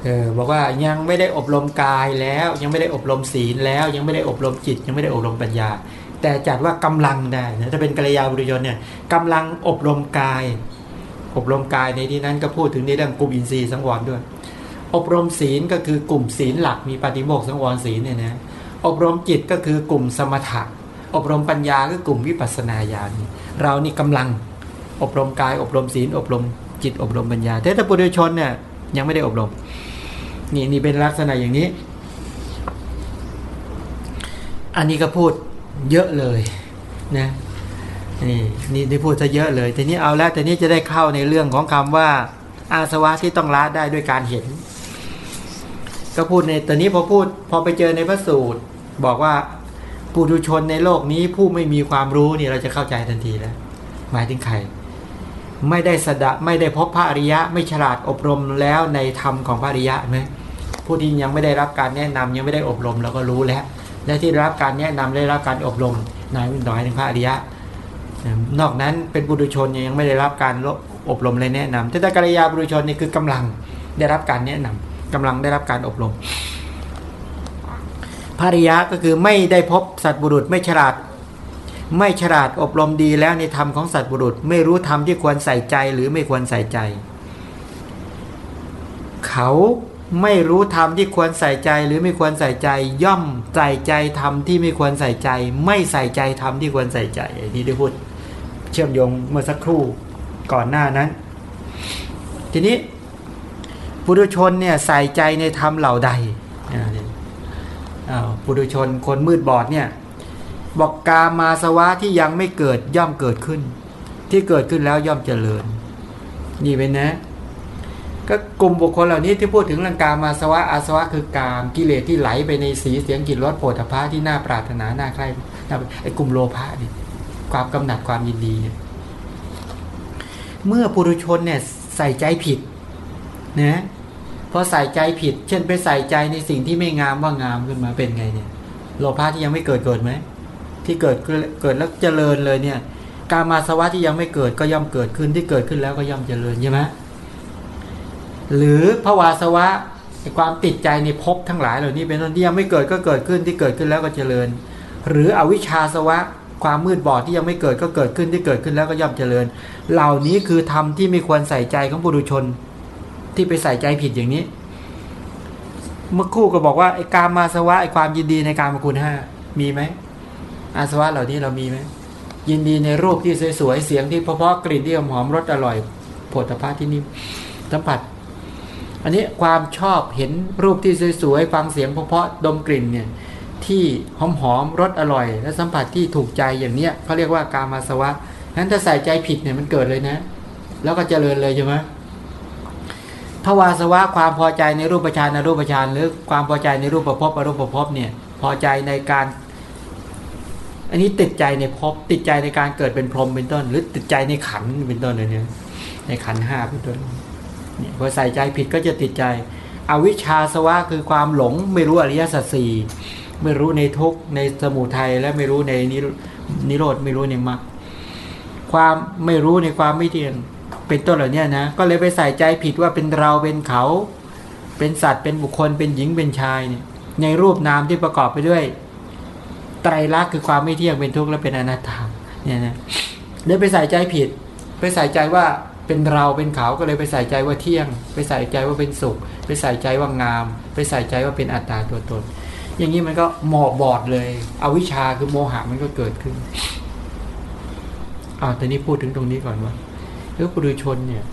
เออบอกว่ายังไม่ได้อบรมกายแล้ว ยังไม่ได้อบรมศีลแล้ว ยังไม่ได้อบรมจิต ยังไม่ได้อบรมปัญญา แต่จัดว่ากำลังได้นะถ้าเป็นกัลยาบุริยนเนี่ยกำลังอบรมกาย อบรมกายในที่นั้นก็พูดถึงในเรื่องกลุ่มอินทรีย์สังวรด้วย อบรมศีลก็คือกลุ่มศีลหลักมีปฏิโมกสังวรศีลเนี่ยนะอบรมจิตก็คือกลุ่มสมถะ อบรมปัญญาก็กลุ่มวิปัสนาญาณเรานี่กำลังอบรมกายอบรมศีล อบรมจิตอบรมปัญญาแต่ถ้าปุถุชนเนี่ยยังไม่ได้อบรม นี่นี่เป็นลักษณะอย่างนี้ อันนี้ก็พูดเยอะเลยนะนี่นี่ได้พูดซะเยอะเลย ทีนี้เอาแล้วแต่นี้จะได้เข้าในเรื่องของคำว่าอาสวะที่ต้องละได้ด้วยการเห็น ก็พูดในตอนนี้พอพูดพอไปเจอในพระสูตร บอกว่าปุถุชนในโลกนี้ผู้ไม่มีความรู้นี่เราจะเข้าใจทันทีแล้วหมายถึงใคร ไม่ได้สดะไม่ได้พบพระอริยะ ไม่ฉลาดอบรมแล้วในธรรมของพระอริยะไหมผู้ที่ยังไม่ได้รับการแนะนำยังไม่ได้อบรมเราก็รู้แล้ว และที่รับการแนะนำได้รับการอบรมนายน้อยในพระอริยะ นอกนั้นเป็นบุรุชนยังไม่ได้รับการอบรมเลยแนะนำแต่กัลยาบุรุชนนี่คือกำลังได้รับการแนะนำ กำลังได้รับการอบรมภริยะก็คือไม่ได้พบสัตว์บุรุษไม่ฉลาด ไม่ฉลาดอบรมดีแล้วในธรรมของสัตว์บุรุษ ไม่รู้ธรรมที่ควรใส่ใจหรือไม่ควรใส่ใจ เขาไม่รู้ธรรมที่ควรใส่ใจหรือไม่ควรใส่ใจ ย่อมใส่ใจธรรมที่ไม่ควรใส่ใจ ไม่ใส่ใจธรรมที่ควรใส่ใจนี่ได้พูด เชื่อมโยงเมื่อสักครู่ก่อนหน้านั้น ทีนี้ ปุถุชนเนี่ยใส่ใจในธรรมเหล่าใดปุถุชนคนมืดบอดเนี่ยบอกกามาสวะที่ยังไม่เกิดย่อมเกิดขึ้น ที่เกิดขึ้นแล้วย่อมเจริญ นี่เป็นนะ ก็กลุ่มบุคคลเหล่านี้ที่พูดถึงลังกามาสวะอาสวะคือกามกิเลสที่ไหลไปในสีเสียงกลิ่นรสโผฏฐะที่น่าปรารถนาน่าใคร่ไอ้กลุ่มโลภะนี่ความกำหนัดความยินดีเนี่ยเมื่อปุถุชนเนี่ยใส่ใจผิด นะพอใส่ใจผิด เช่นไปใส่ใจในสิ่งที่ไม่งามว่างามขึ้นมาเป็นไงเนี่ยโลภะที่ยังไม่เกิดเกิดไหมที่เกิดเกิดแล้วเจริญเลยเนี่ยการมาสวะที่ยังไม่เกิดก็ย่อมเกิดขึ้นที่เกิดขึ้นแล้วก็ย่อมเจริญใช่ไหมหรือภาวาสวะความติดใจในภพทั้งหลายเหล่านี้เป็นต้นที่ยังไม่เกิดก็เกิดขึ้นที่เกิดขึ้นแล้วก็เจริญ หรืออวิชชาสวะความมืดบอดที่ยังไม่เกิดก็เกิดขึ้นที่เกิดขึ้นแล้วก็ย่อมเจริญ เหล่านี้คือธรรมที่ไม่ควรใส่ใจของบุรุชน ที่ไปใส่ใจผิดอย่างนี้ เมื่อคู่ก็บอกว่าไอ้การมาสวะไอ้ความยินดีในการมคุณห้ามีไหมอาสวะเหล่านี้เรามีไหมยินดีในรูปที่สวยๆเสียงที่เพราะๆกลิ่นที่หอมรสอร่อยผลพาที่นิ่มสัมผัส อันนี้ความชอบเห็นรูปที่สวยๆฟังเสียงเพราะๆดมกลิ่นเนี่ยที่หอมหอมรสอร่อย และสัมผัสที่ถูกใจอย่างเนี้ยเขาเรียกว่ากามาสวะนั้นถ้าใส่ใจผิดเนี่ยมันเกิดเลยนะ แล้วก็เจริญเลยใช่ไหม ภาวาสวะความพอใจในรูปฌานอรูปฌานหรือความพอใจในรูปประพบอรูปประพบเนี่ยพอใจในการ อันนี้ติดใจในภพติดใจในการเกิดเป็นพรหมเป็นต้น หรือติดใจในขันเป็นต้นเลยเนี่ยในขันห้าเป็นต้นเนี่ยพอใส่ใจผิดก็จะติดใจ อวิชชาสวะคือความหลงไม่รู้อริยสัจสี่ไม่รู้ในทุกในสมุทัยและไม่รู้ในนิโรธไม่รู้ในมรรคความไม่รู้ในความไม่เที่ยง เป็นต้นเหล่านี้นะก็เลยไปใส่ใจผิดว่าเป็นเราเป็นเขา เป็นสัตว์เป็นบุคคลเป็นหญิงเป็นชายเนี่ยในรูปนามที่ประกอบไปด้วย ไตรลักษณ์คือความไม่เที่ยงเป็นทุกข์และเป็นอนัตตาเนี่ยนะเลยไปใส่ใจผิด ไปใส่ใจว่าเป็นเราเป็นเขาก็เลยไปใส่ใจว่าเที่ยง ไปใส่ใจว่าเป็นสุข ไปใส่ใจว่างาม ไปใส่ใจว่าเป็นอัตตาตัวตน อย่างนี้มันก็หมอบบอดเลยอวิชชาคือโมหะมันก็เกิดขึ้นอ่าแต่นี้พูดถึงตรงนี้ก่อนว่า รือปุถุชนเนี่ย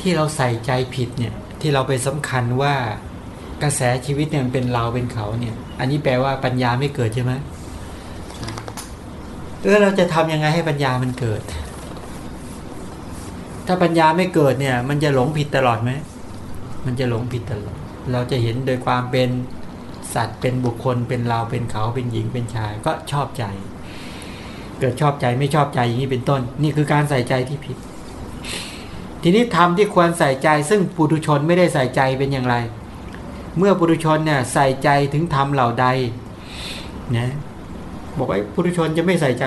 ที่เราใส่ใจผิดเนี่ย ที่เราไปสำคัญว่ากระแสชีวิตเนี่ยมันเป็นเราเป็นเขาเนี่ย อันนี้แปลว่าปัญญาไม่เกิดใช่ไหมเออเราจะทำยังไงให้ปัญญามันเกิด ถ้าปัญญาไม่เกิดเนี่ย มันจะหลงผิดตลอดไหมมันจะหลงผิดตลอด เราจะเห็นโดยความเป็นสัตว์เป็นบุคคลเป็นเราเป็นเขาเป็นหญิงเป็นชายก็ชอบใจ เกิดชอบใจไม่ชอบใจอย่างนี้เป็นต้น นี่คือการใส่ใจที่ผิด ทีนี้ทำที่ควรใส่ใจ ซึ่งปุถุชนไม่ได้ใส่ใจเป็นอย่างไร เมื่อปุถุชนเนี่ยใส่ใจถึงธรรมเหล่าใดนะบอกว่าปุถุชนจะไม่ใส่ใจ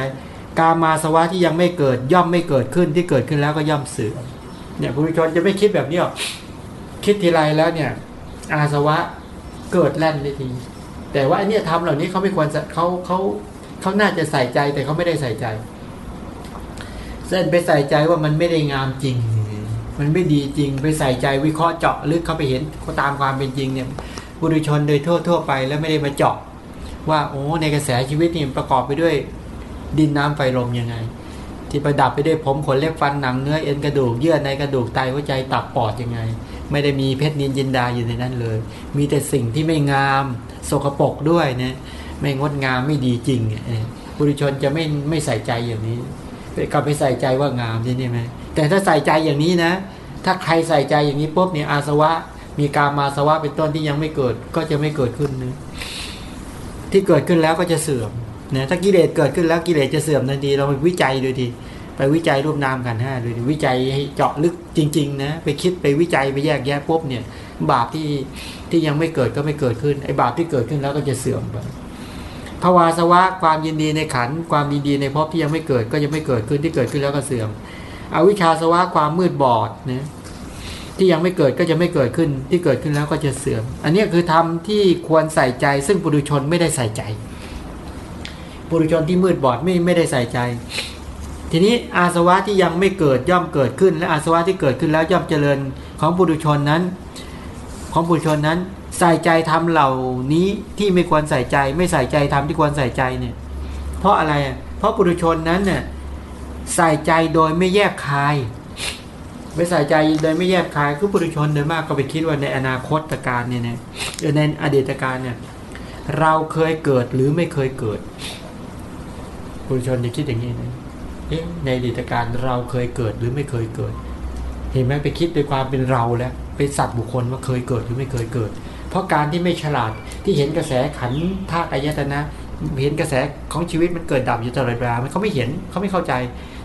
กามาสวะที่ยังไม่เกิดย่อมไม่เกิดขึ้นที่เกิดขึ้นแล้วก็ย่อมเสื่อมเนี่ยปุถุชนจะไม่คิดแบบนี้หรอกคิดทีไรแล้วเนี่ย อาสวะเกิดแล่นได้ทีแต่ว่าอันนี้ทำเหล่านี้เขาไม่ควรเขาเขา เขาน่าจะใส่ใจแต่เขาไม่ได้ใส่ใจ เส้นไปใส่ใจว่ามันไม่ได้งามจริง มันไม่ดีจริงไปใส่ใจวิเคราะห์เจาะลึกเข้าไปเห็นเขาตามความเป็นจริงเนี่ยบุรุชนโดยทั่วทั่วไปแล้วไม่ได้มาเจาะ ว่าโอ้ในกระแสชีวิตนี่ประกอบไปด้วยดินน้ำไฟลมยังไง ที่ประดับไปด้วยผมขนเล็บฟันหนังเนื้อเอ็นกระดูกเยื่อในกระดูกไตหัวใจตับปอดยังไง ไม่ได้มีเพชรนินจินดาอยู่ในนั้นเลย มีแต่สิ่งที่ไม่งามสกปรกด้วยเนี่ย ไม่งดงามไม่ดีจริงเนี่ยบุรุชนจะไม่ไม่ใส่ใจอย่างนี้กลับไปใส่ใจว่างามใช่ไหมแต่ถ้าใส่ใจอย่างนี้นะ ถ้าใครใส่ใจอย่างนี้ปุ๊บเนี่ยอาสวะ มีการมาสวะเป็นต้นที่ยังไม่เกิดก็จะไม่เกิดขึ้นนะที่เกิดขึ้นแล้วก็จะเสื่อมนะถ้ากิเลสเกิดขึ้นแล้วกิเลสจะเสื่อมทันทีเราไปวิจัยดูทีไปวิจัยรูปนามกันห้าดูทีวิจัยให้เจาะลึกจริง ๆ นะไปคิดไปวิจัยไปแยกแยะปุ๊บเนี่ย บาปที่ที่ยังไม่เกิดก็ไม่เกิดขึ้นไอ้บาปที่เกิดขึ้นแล้วก็จะเสื่อมไป ภาวาสวะความยินดีในขันความยินดีในภพที่ยังไม่เกิดก็ยังไม่เกิดขึ้นที่เกิดขึ้นแล้วก็เสื่อม อวิชชาสวะความมืดบอดนะที่ยังไม่เกิดก็จะไม่เกิดขึ้นที่เกิดขึ้นแล้วก็จะเสื่อม อันนี้คือทำที่ควรใส่ใจ ซึ่งปุถุชนไม่ได้ใส่ใจปุถุชนที่มืดบอดไม่ไม่ได้ใส่ใจ ทีนี้อาสวะที่ยังไม่เกิดย่อมเกิดขึ้น และอาสวะที่เกิดขึ้นแล้วย่อมเจริญของปุถุชนนั้น ของปุถุชนนั้น ใส่ใจทำเหล่านี้ที่ไม่ควรใส่ใจ ไม่ใส่ใจทำที่ควรใส่ใจเนี่ย เพราะอะไรอะเพราะปุถุชนนั้นเนี่ยใส่ใจโดยไม่แยกคาย ไม่ใส่ใจโดยไม่แยกคายคือปุถุชนโดยมากก็ไปคิดว่าในอนาคตการเนี่ยนะในอดีตการเนี่ยเราเคยเกิดหรือไม่เคยเกิดปุถุชนจะคิดอย่างนี้นะเอ๊ะในอดีตการเราเคยเกิดหรือไม่เคยเกิด เห็นไหมไปคิดด้วยความเป็นเราแล้วเป็นสัตว์บุคคลว่าเคยเกิดหรือไม่เคยเกิด เพราะการที่ไม่ฉลาดที่เห็นกระแสขันธาตุอายตนะ เห็นกระแสของชีวิตมันเกิดดับอยู่ตลอดเวลามันเขาไม่เห็นเขาไม่เข้าใจ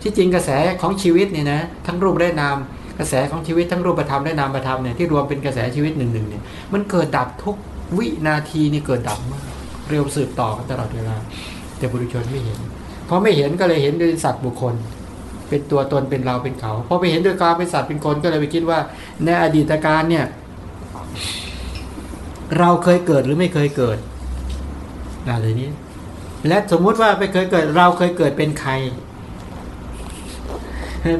ที่จริงกระแสของชีวิตเนี่ยนะทั้งรูปและนามกระแสของชีวิตทั้งรูปธรรมและนามธรรมเนี่ยที่รวมเป็นกระแสชีวิตหนึ่งหนึ่งเนี่ยมันเกิดดับทุกวินาทีนี่เกิดดับมากเร็วสืบต่อกันตลอดเวลา แต่บุรุชนไม่เห็นพอไม่เห็นก็เลยเห็นด้วยสัตว์บุคคล เป็นตัวตนเป็นเราเป็นเขาพอไปเห็นด้วยการเป็นสัตว์เป็นคนก็เลยไปคิดว่าในอดีตการเนี่ย เราเคยเกิดหรือไม่เคยเกิดอะไรนี้ และสมมุติว่าไปเคยเกิด เราเคยเกิดเป็นใคร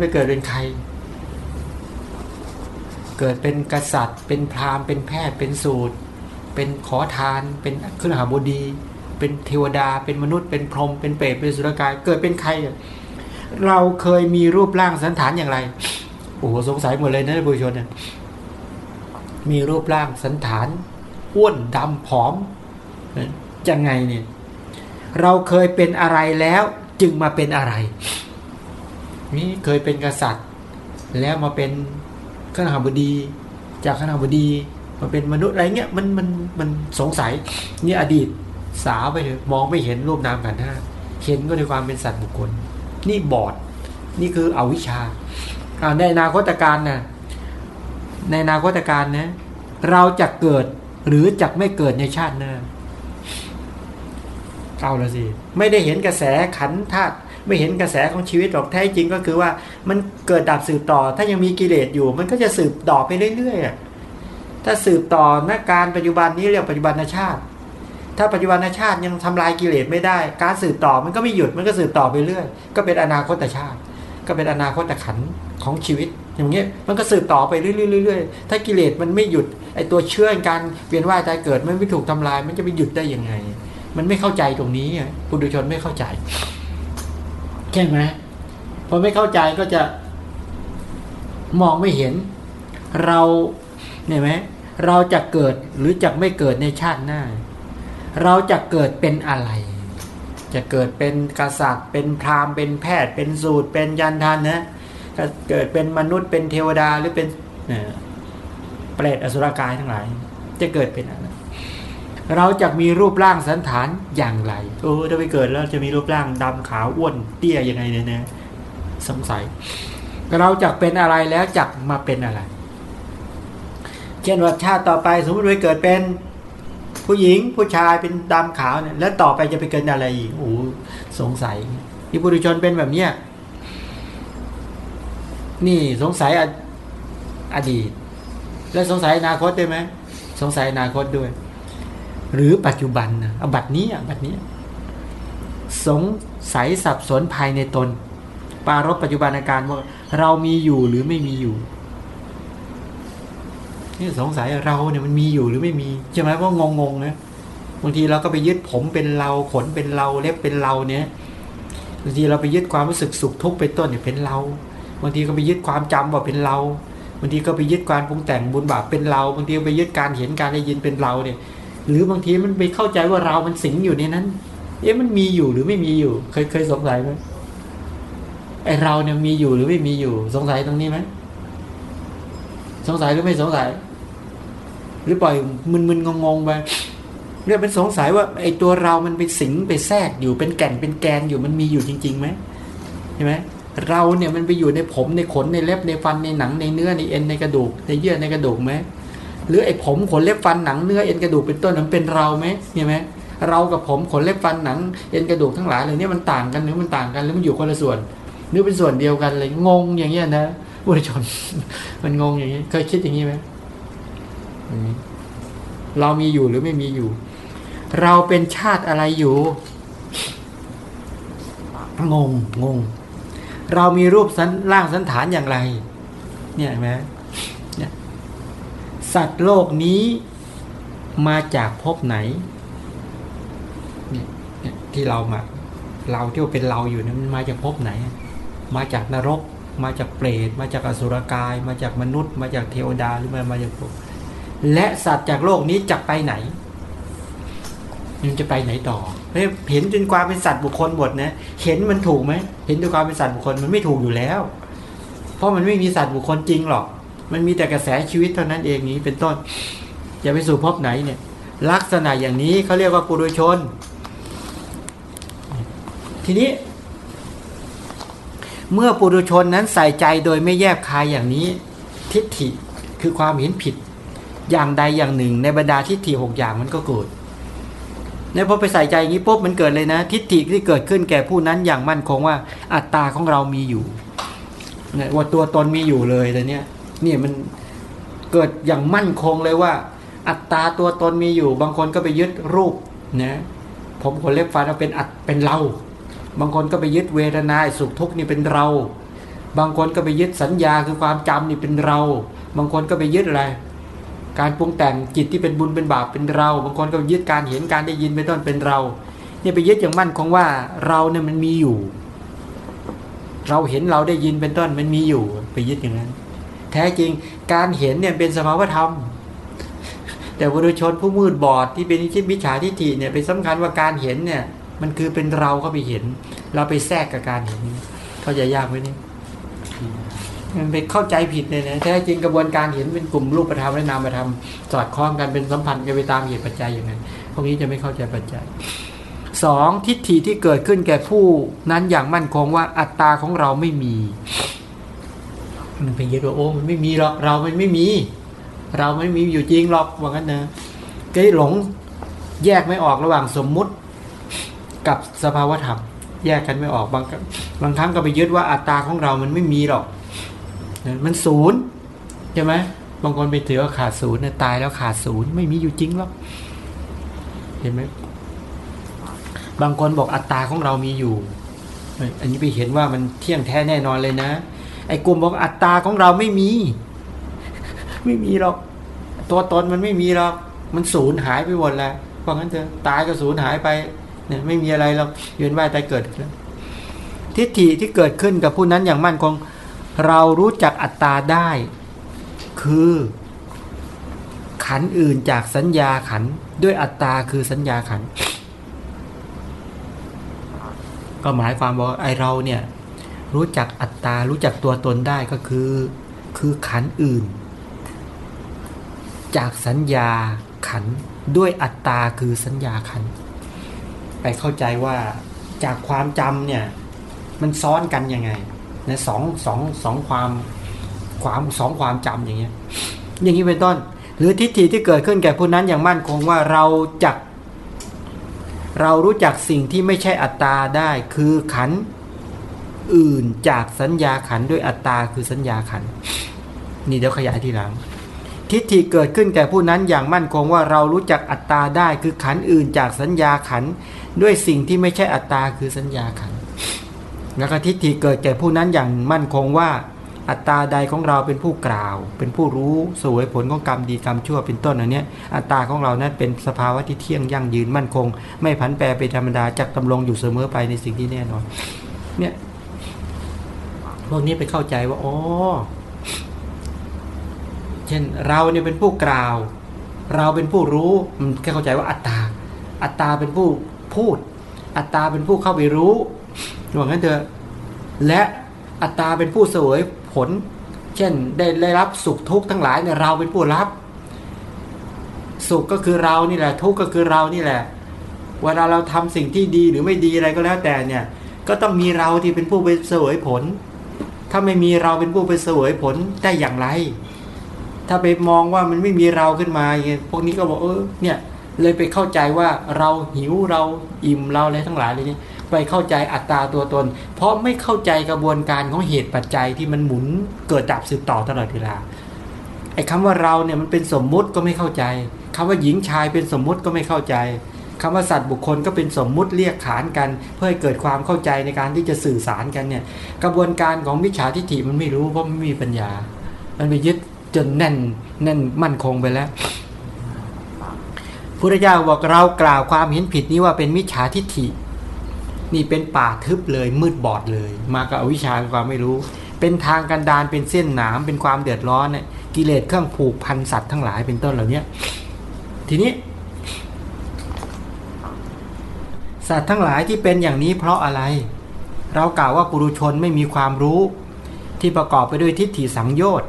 ไปเกิดเป็นใคร เกิดเป็นกษัตริย์ เป็นพราหมณ์เป็นแพทย์เป็นสูตร เป็นขอทาน เป็นขึ้นหาบดี เป็นเทวดา เป็นมนุษย์ เป็นพรหมเป็นเปรตเป็นสุรกาย เกิดเป็นใคร เราเคยมีรูปร่างสันฐานอย่างไรโอ้โหสงสัยหมดเลยนะบุญชนเนี่ยมีรูปร่างสันฐาน อ้วนดำผอมยังไงเนี่ยเราเคยเป็นอะไรแล้วจึงมาเป็นอะไรนี่เคยเป็นกษัตริย์ แล้วมาเป็นข้าบดี จากข้าบดีมาเป็นมนุษย์อะไรเงี้ยมันมันมันสงสัยนี่อดีตสาวไปเถอะมองไม่เห็นรูปนามกันท่าเห็นก็ด้วยความเป็นสัตว์บุคคล นี่บอด นี่คืออวิชชาในอนาคตการนะในอนาคตการนะ เราจะเกิด หรือจะไม่เกิดในชาติหน้าเอาละสิ ไม่ได้เห็นกระแสขันธาตุไม่เห็นกระแสของชีวิตหรอกแท้จริงก็คือว่า มันเกิดดับสืบต่อ ถ้ายังมีกิเลสอยู่ มันก็จะสืบต่อไปเรื่อยๆถ้าสืบต่อนัการปัจจุบันนี้เรียกปัจจุบันชาติ ถ้าปัจจุบันชาติยังทำลายกิเลสไม่ได้ การสืบต่อมันก็ไม่หยุดมันก็สืบต่อไปเรื่อย ก็เป็นอนาคตชาติ ก็เป็นอนาคตขันของชีวิต อย่างเงี้ยมันก็สืบต่อไปเรื่อยๆถ้ากิเลสมันไม่หยุดไอตัวเชื่อการเปลี่ยนว่ายตายเกิดมันไม่ถูกทำลาย มันจะไปหยุดได้ยังไง มันไม่เข้าใจตรงนี้ปุถุชนไม่เข้าใจใช่ไหมพอไม่เข้าใจก็จะมองไม่เห็น เราเนี่ยไหมเราจะเกิดหรือจะไม่เกิดในชาติหน้า เราจะเกิดเป็นอะไร จะเกิดเป็นกษัตริย์เป็นพราหมณ์เป็นแพทย์เป็นสูตรเป็นยันทานนะ เกิดเป็นมนุษย์เป็นเทวดาหรือเป็นเปรตอสุรกายทั้งหลาย จะเกิดเป็นอะไรเราจะมีรูปร่างสันฐานอย่างไรโอ้ถ้าไปเกิดแล้วจะมีรูปร่างดำขาวอ้วนเตี้ยยังไงเนี่ยนะสงสัย เราจะเป็นอะไรแล้วจักมาเป็นอะไร เช่นว่าชาติต่อไปสมมติไปเกิดเป็นผู้หญิงผู้ชายเป็นดำขาวเนี่ยแล้วต่อไปจะไปเกิดอะไรอีกโอ้สงสัยที่บุรุชนเป็นแบบเนี้ย นี่สงสัยอดีต แล้วสงสัยอนาคตด้วยไหมสงสัยอนาคตด้วย หรือปัจจุบันนะบัดนี้บัดนี้ สงสัยสับสนภายในตน ปารบปัจจุบันอาการว่าเรามีอยู่หรือไม่มีอยู่นี่สงสัยเราเนี่ยมันมีอยู่หรือไม่มีใช่ไหมว่างงงนะบางทีเราก็ไปยึดผมเป็นเราขนเป็นเราเล็บเป็นเราเนี่ยบางทีเราไปยึดความรู้สึกสุขทุกข์เป็นต้นเนี่ยเป็นเรา บางทีก็ไปยึดความจำว่าเป็นเราบางทีก็ไปยึดการปรุงแต่งบุญบาปเป็นเราบางทีไปยึดการเห็นการได้ยินเป็นเราเนี่ย หรือบางทีมันไปเข้าใจว่าเรามันสิงอยู่ในนั้น เอ๊ะมันมีอยู่หรือไม่มีอยู่ เคยเคยสงสัยไหมไอเราเนี่ยมีอยู่หรือไม่มีอยู่ สงสัยตรงนี้ไหมสงสัยหรือไม่สงสัย หรือปล่อยมึนๆงงๆไปเรื่องเป็นสงสัยว่าไอตัวเรามันไปสิงไปแทรกอยู่เป็นแก่นเป็นแกนอยู่มันมีอยู่จริงๆไหมใช่ไหม เราเนี่ยมันไปอยู่ในผมในขนในเล็บในฟันในหนังในเนื้อในเอ็นในกระดูก ในเยื่อในกระดูกไหมหรือไอ้ผมขนเล็บฟันหนังเนื้อเอ็นกระดูกเป็นต้นมันเป็นเราไหมเห็นไหมเรากับผมขนเล็บฟันหนังเอ็นกระดูกทั้งหลายเลยเนี่ยมันต่างกันหรือมันต่างกันหรือมันอยู่คนละส่วนหรือเป็นส่วนเดียวกันเลยงงอย่างเงี้ยนะบุรชนมันงงอย่างนี้เคยคิดอย่างนี้ไหมเรามีอยู่หรือไม่มีอยู่ เราเป็นชาติอะไรอยู่ งงงง เรามีรูปสันร่างสันฐานอย่างไร เนี่ยเห็นไหมสัตว์โลกนี้มาจากภพไหนเนี่ยที่เรามา เราที่ว่าเป็นเราอยู่นั้นมันมาจากภพไหน มาจากนรก มาจากเปรต มาจากอสุรกาย มาจากมนุษย์ มาจากเทวดาหรือมามาจากภพและสัตว์จากโลกนี้จะไปไหนมันจะไปไหนต่อ เห็นจนความเป็นสัตว์บุคคลหมดนะเห็นมันถูกไหมเห็นด้วยความเป็นสัตว์บุคคลมันไม่ถูกอยู่แล้ว เพราะมันไม่มีสัตว์บุคคลจริงหรอก มันมีแต่กระแสชีวิตเท่านั้นเองนี้เป็นต้นจะไปสู่พบไหนเนี่ย ลักษณะอย่างนี้เขาเรียกว่าปุถุชน ทีนี้ เมื่อปุถุชนนั้นใส่ใจโดยไม่แยบคายอย่างนี้ ทิฏฐิคือความเห็นผิด อย่างใดอย่างหนึ่ง ในบรรดาทิฏฐิหกอย่างมันก็เกิด เนี่ยพอไปใส่ใจอย่างนี้ปุ๊บมันเกิดเลยนะ ทิฏฐิที่เกิดขึ้นแก่ผู้นั้นอย่างมั่นคงว่าอัตตาของเรามีอยู่เนี่ยว่าตัวตนมีอยู่เลยแต่เนี้ยเนี่ยมันเกิดอย่างมั่นคงเลยว่า อัตตาตัวตนมีอยู่ บางคนก็ไปยึดรูปนะผมคนเล็บฟันว่าเป็นอัตเป็นเรา บางคนก็ไปยึดเวทนาสุขทุกข์นี่เป็นเรา บางคนก็ไปยึดสัญญาคือความจำนี่เป็นเรา บางคนก็ไปยึดอะไร การปรุงแต่งจิตที่เป็นบุญเป็นบาปเป็นเรา บางคนก็ยึดการเห็นการได้ยินเป็นต้นเป็นเรา เนี่ยไปยึดอย่างมั่นคงว่าเราเนี่ยมันมีอยู่ เราเห็นเราได้ยินเป็นต้นมันมีอยู่ ไปยึดอย่างนั้น แท้จริงการเห็นเนี่ยเป็นสภาวธรรม แต่บุรุชนผู้มืดบอดที่เป็นคิดมิจฉาทิฏฐิเนี่ยเป็นสำคัญว่าการเห็นเนี่ย มันคือเป็นเราก็ไปเห็น เราไปแทรกกับการเห็น เขาจะยากไหมนี่ มันไปเข้าใจผิดเลยนะแท้จริงกระบวนการเห็นเป็นกลุ่มรูปธรรมและนามธรรมสอดคล้องกันเป็นสัมพันธ์กันไปตามเหตุปัจจัยอย่างนั้นพวกนี้จะไม่เข้าใจปัจจัยสองทิฏฐิที่เกิดขึ้นแก่ผู้นั้นอย่างมั่นคงว่าอัตตาของเราไม่มี มันไปยึดว่าโอ้มันไม่มีหรอกเรามันไม่มี เราไม่มีอยู่จริงหรอกว่างั้นนะก็หลงแยกไม่ออกระหว่างสมมุติกับสภาวธรรม แยกกันไม่ออกบางบางครั้งก็ไปยึดว่าอัตตาของเรามันไม่มีหรอก มันศูนย์ใช่ไหมบางคนไปถือว่าขาดศูนย์เนี่ยตายแล้วขาดศูนย์ไม่มีอยู่จริงหรอกเห็นไหมบางคนบอกอัตตาของเรามีอยู่ อันนี้ไปเห็นว่ามันเที่ยงแท้แน่นอนเลยนะ ไอ้กลุ่มบอกอัตตาของเราไม่มี ไม่มีหรอก ตัวตนมันไม่มีหรอก มันสูญหายไปหมดแล้วเพราะงั้นเถอตายก็สูญหายไปเนี่ยไม่มีอะไรหรอกเวียนว่ายตายเกิดแล้วทิฏฐิที่เกิดขึ้นกับผู้นั้นอย่างมั่นคง เรารู้จักอัตตาได้ คือ ขันอื่นจากสัญญาขันด้วยอัตตาคือสัญญาขัน ก็หมายความว่าไอเราเนี่ย รู้จักอัตตารู้จักตัวตนได้ก็คือ คือขันอื่น จากสัญญาขันด้วยอัตตาคือสัญญาขันไปเข้าใจว่าจากความจำเนี่ย มันซ้อนกันยังไง นะสองสองสองความความสองความจำอย่างเงี้ยอย่างนี้เป็นต้น หรือทิฏฐิที่เกิดขึ้นแก่ผู้นั้นอย่างมั่นคงว่าเราจัก เรารู้จักสิ่งที่ไม่ใช่อัตตาได้คือขันอื่นจากสัญญาขันด้วยอัตตาคือสัญญาขันนี่เดี๋ยวขยายทีหลัง ทิฏฐิเกิดขึ้นแก่ผู้นั้นอย่างมั่นคงว่าเรารู้จักอัตตาได้คือขันอื่นจากสัญญาขันด้วยสิ่งที่ไม่ใช่อัตตาคือสัญญาขัน แล้วก็ทิฏฐิเกิดแก่ผู้นั้นอย่างมั่นคงว่า อัตตาใดของเราเป็นผู้กล่าว เป็นผู้รู้สวยผลของกรรมดีกรรมชั่วเป็นต้นอันนี้อัตตาของเรานั้นเป็นสภาวะที่เที่ยงยั่งยืนมั่นคง ไม่ผันแปรไปธรรมดาจักตำรงอยู่เสมอไปในสิ่งที่แน่นอน เนี่ยพวกนี้ไปเข้าใจว่าอ๋อเช่นเราเนี่ยเป็นผู้กล่าว เราเป็นผู้รู้มันแค่เข้าใจว่าอัตตา อัตตาเป็นผู้พูด อัตตาเป็นผู้เข้าไปรู้ ว่างั้นเถอะและอัตตาเป็นผู้เสวยผล เช่นได้ได้รับสุขทุกข์ทั้งหลายเนี่ยเราเป็นผู้รับ สุขก็คือเรานี่แหละ ทุกข์ก็คือเรานี่แหละเวลาเราทำสิ่งที่ดีหรือไม่ดีอะไรก็แล้วแต่เนี่ย ก็ต้องมีเราที่เป็นผู้ไปเสวยผล ถ้าไม่มีเราเป็นผู้ไปเสวยผลได้อย่างไร ถ้าไปมองว่ามันไม่มีเราขึ้นมาอย่างเงี้ยพวกนี้ก็บอกเออเนี่ยเลยไปเข้าใจว่าเราหิวเราอิ่มเราอะไรทั้งหลายเลยนี่ ไปเข้าใจอัตตาตัวตน เพราะไม่เข้าใจกระบวนการของเหตุปัจจัยที่มันหมุนเกิดดับสืบต่อตลอดเวลาไอ้คาว่าเราเนี่ยมันเป็นสมมุติก็ไม่เข้าใจคำว่าหญิงชายเป็นสมมุติก็ไม่เข้าใจคำว่าสัตว์บุคคลก็เป็นสมมุติเรียกขานกัน เพื่อให้เกิดความเข้าใจในการที่จะสื่อสารกันเนี่ย กระบวนการของมิจฉาทิฏฐิมันไม่รู้เพราะไม่มีปัญญา มันไปยึดจนแน่นแน่นมั่นคงไปแล้วพุทธเจ้าบอกเรากล่าวความเห็นผิดนี้ว่าเป็นมิจฉาทิฏฐิ นี่เป็นป่าทึบเลยมืดบอดเลย มากับอวิชชาความไม่รู้ เป็นทางกันดานเป็นเส้นหนามเป็นความเดือดร้อนเนี่ยกิเลสเครื่องผูกพันสัตว์ทั้งหลายเป็นต้นเหล่านี้ทีนี้ สัตว์ทั้งหลายที่เป็นอย่างนี้เพราะอะไร เรากล่าวว่าปุรุชนไม่มีความรู้ ที่ประกอบไปด้วยทิฏฐิสังโยชน์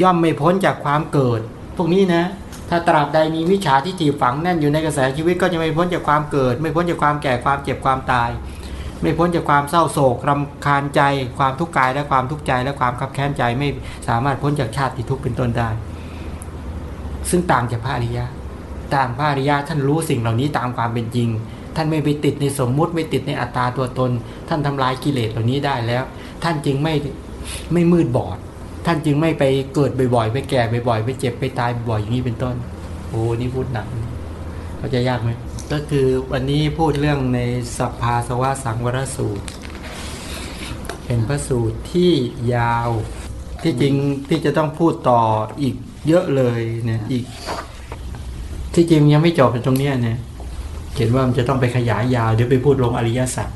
ย่อมไม่พ้นจากความเกิด พวกนี้นะ ถ้าตราบใดมีวิชาที่ถีบฝังแน่นอยู่ในกระแสชีวิตก็จะไม่พ้นจากความเกิด ไม่พ้นจากความแก่ความเจ็บความตาย ไม่พ้นจากความเศร้าโศกรำคาญใจ ความทุกข์กายและความทุกข์ใจและความขับแค้นใจไม่สามารถพ้นจากชาติทุกข์เป็นต้นได้ ซึ่งต่างจากพระอริยะต่างพระอริยะท่านรู้สิ่งเหล่านี้ตามความเป็นจริง ท่านไม่ไปติดในสมมุติไม่ติดในอัตตาตัวตน ท่านทำลายกิเลสเหล่านี้ได้แล้ว ท่านจึงไม่ไม่มืดบอด ท่านจึงไม่ไปเกิดบ่อยๆ ไปแก่บ่อยๆ ไปเจ็บไปตายบ่อยอย่างนี้เป็นต้น โอ้นี่พูดหนักเขาจะยากไหม ก็คือวันนี้พูดเรื่องในสัพพาสวะสังวรสูตร เป็นพระสูตรที่ยาว ที่จริงที่จะต้องพูดต่ออีกเยอะเลยเนี่ยอีก ที่จริงยังไม่จบตรงนี้เนี่ยเห็นว่ามันจะต้องไปขยายยาวเดี๋ยวไปพูดลงอริยสัจ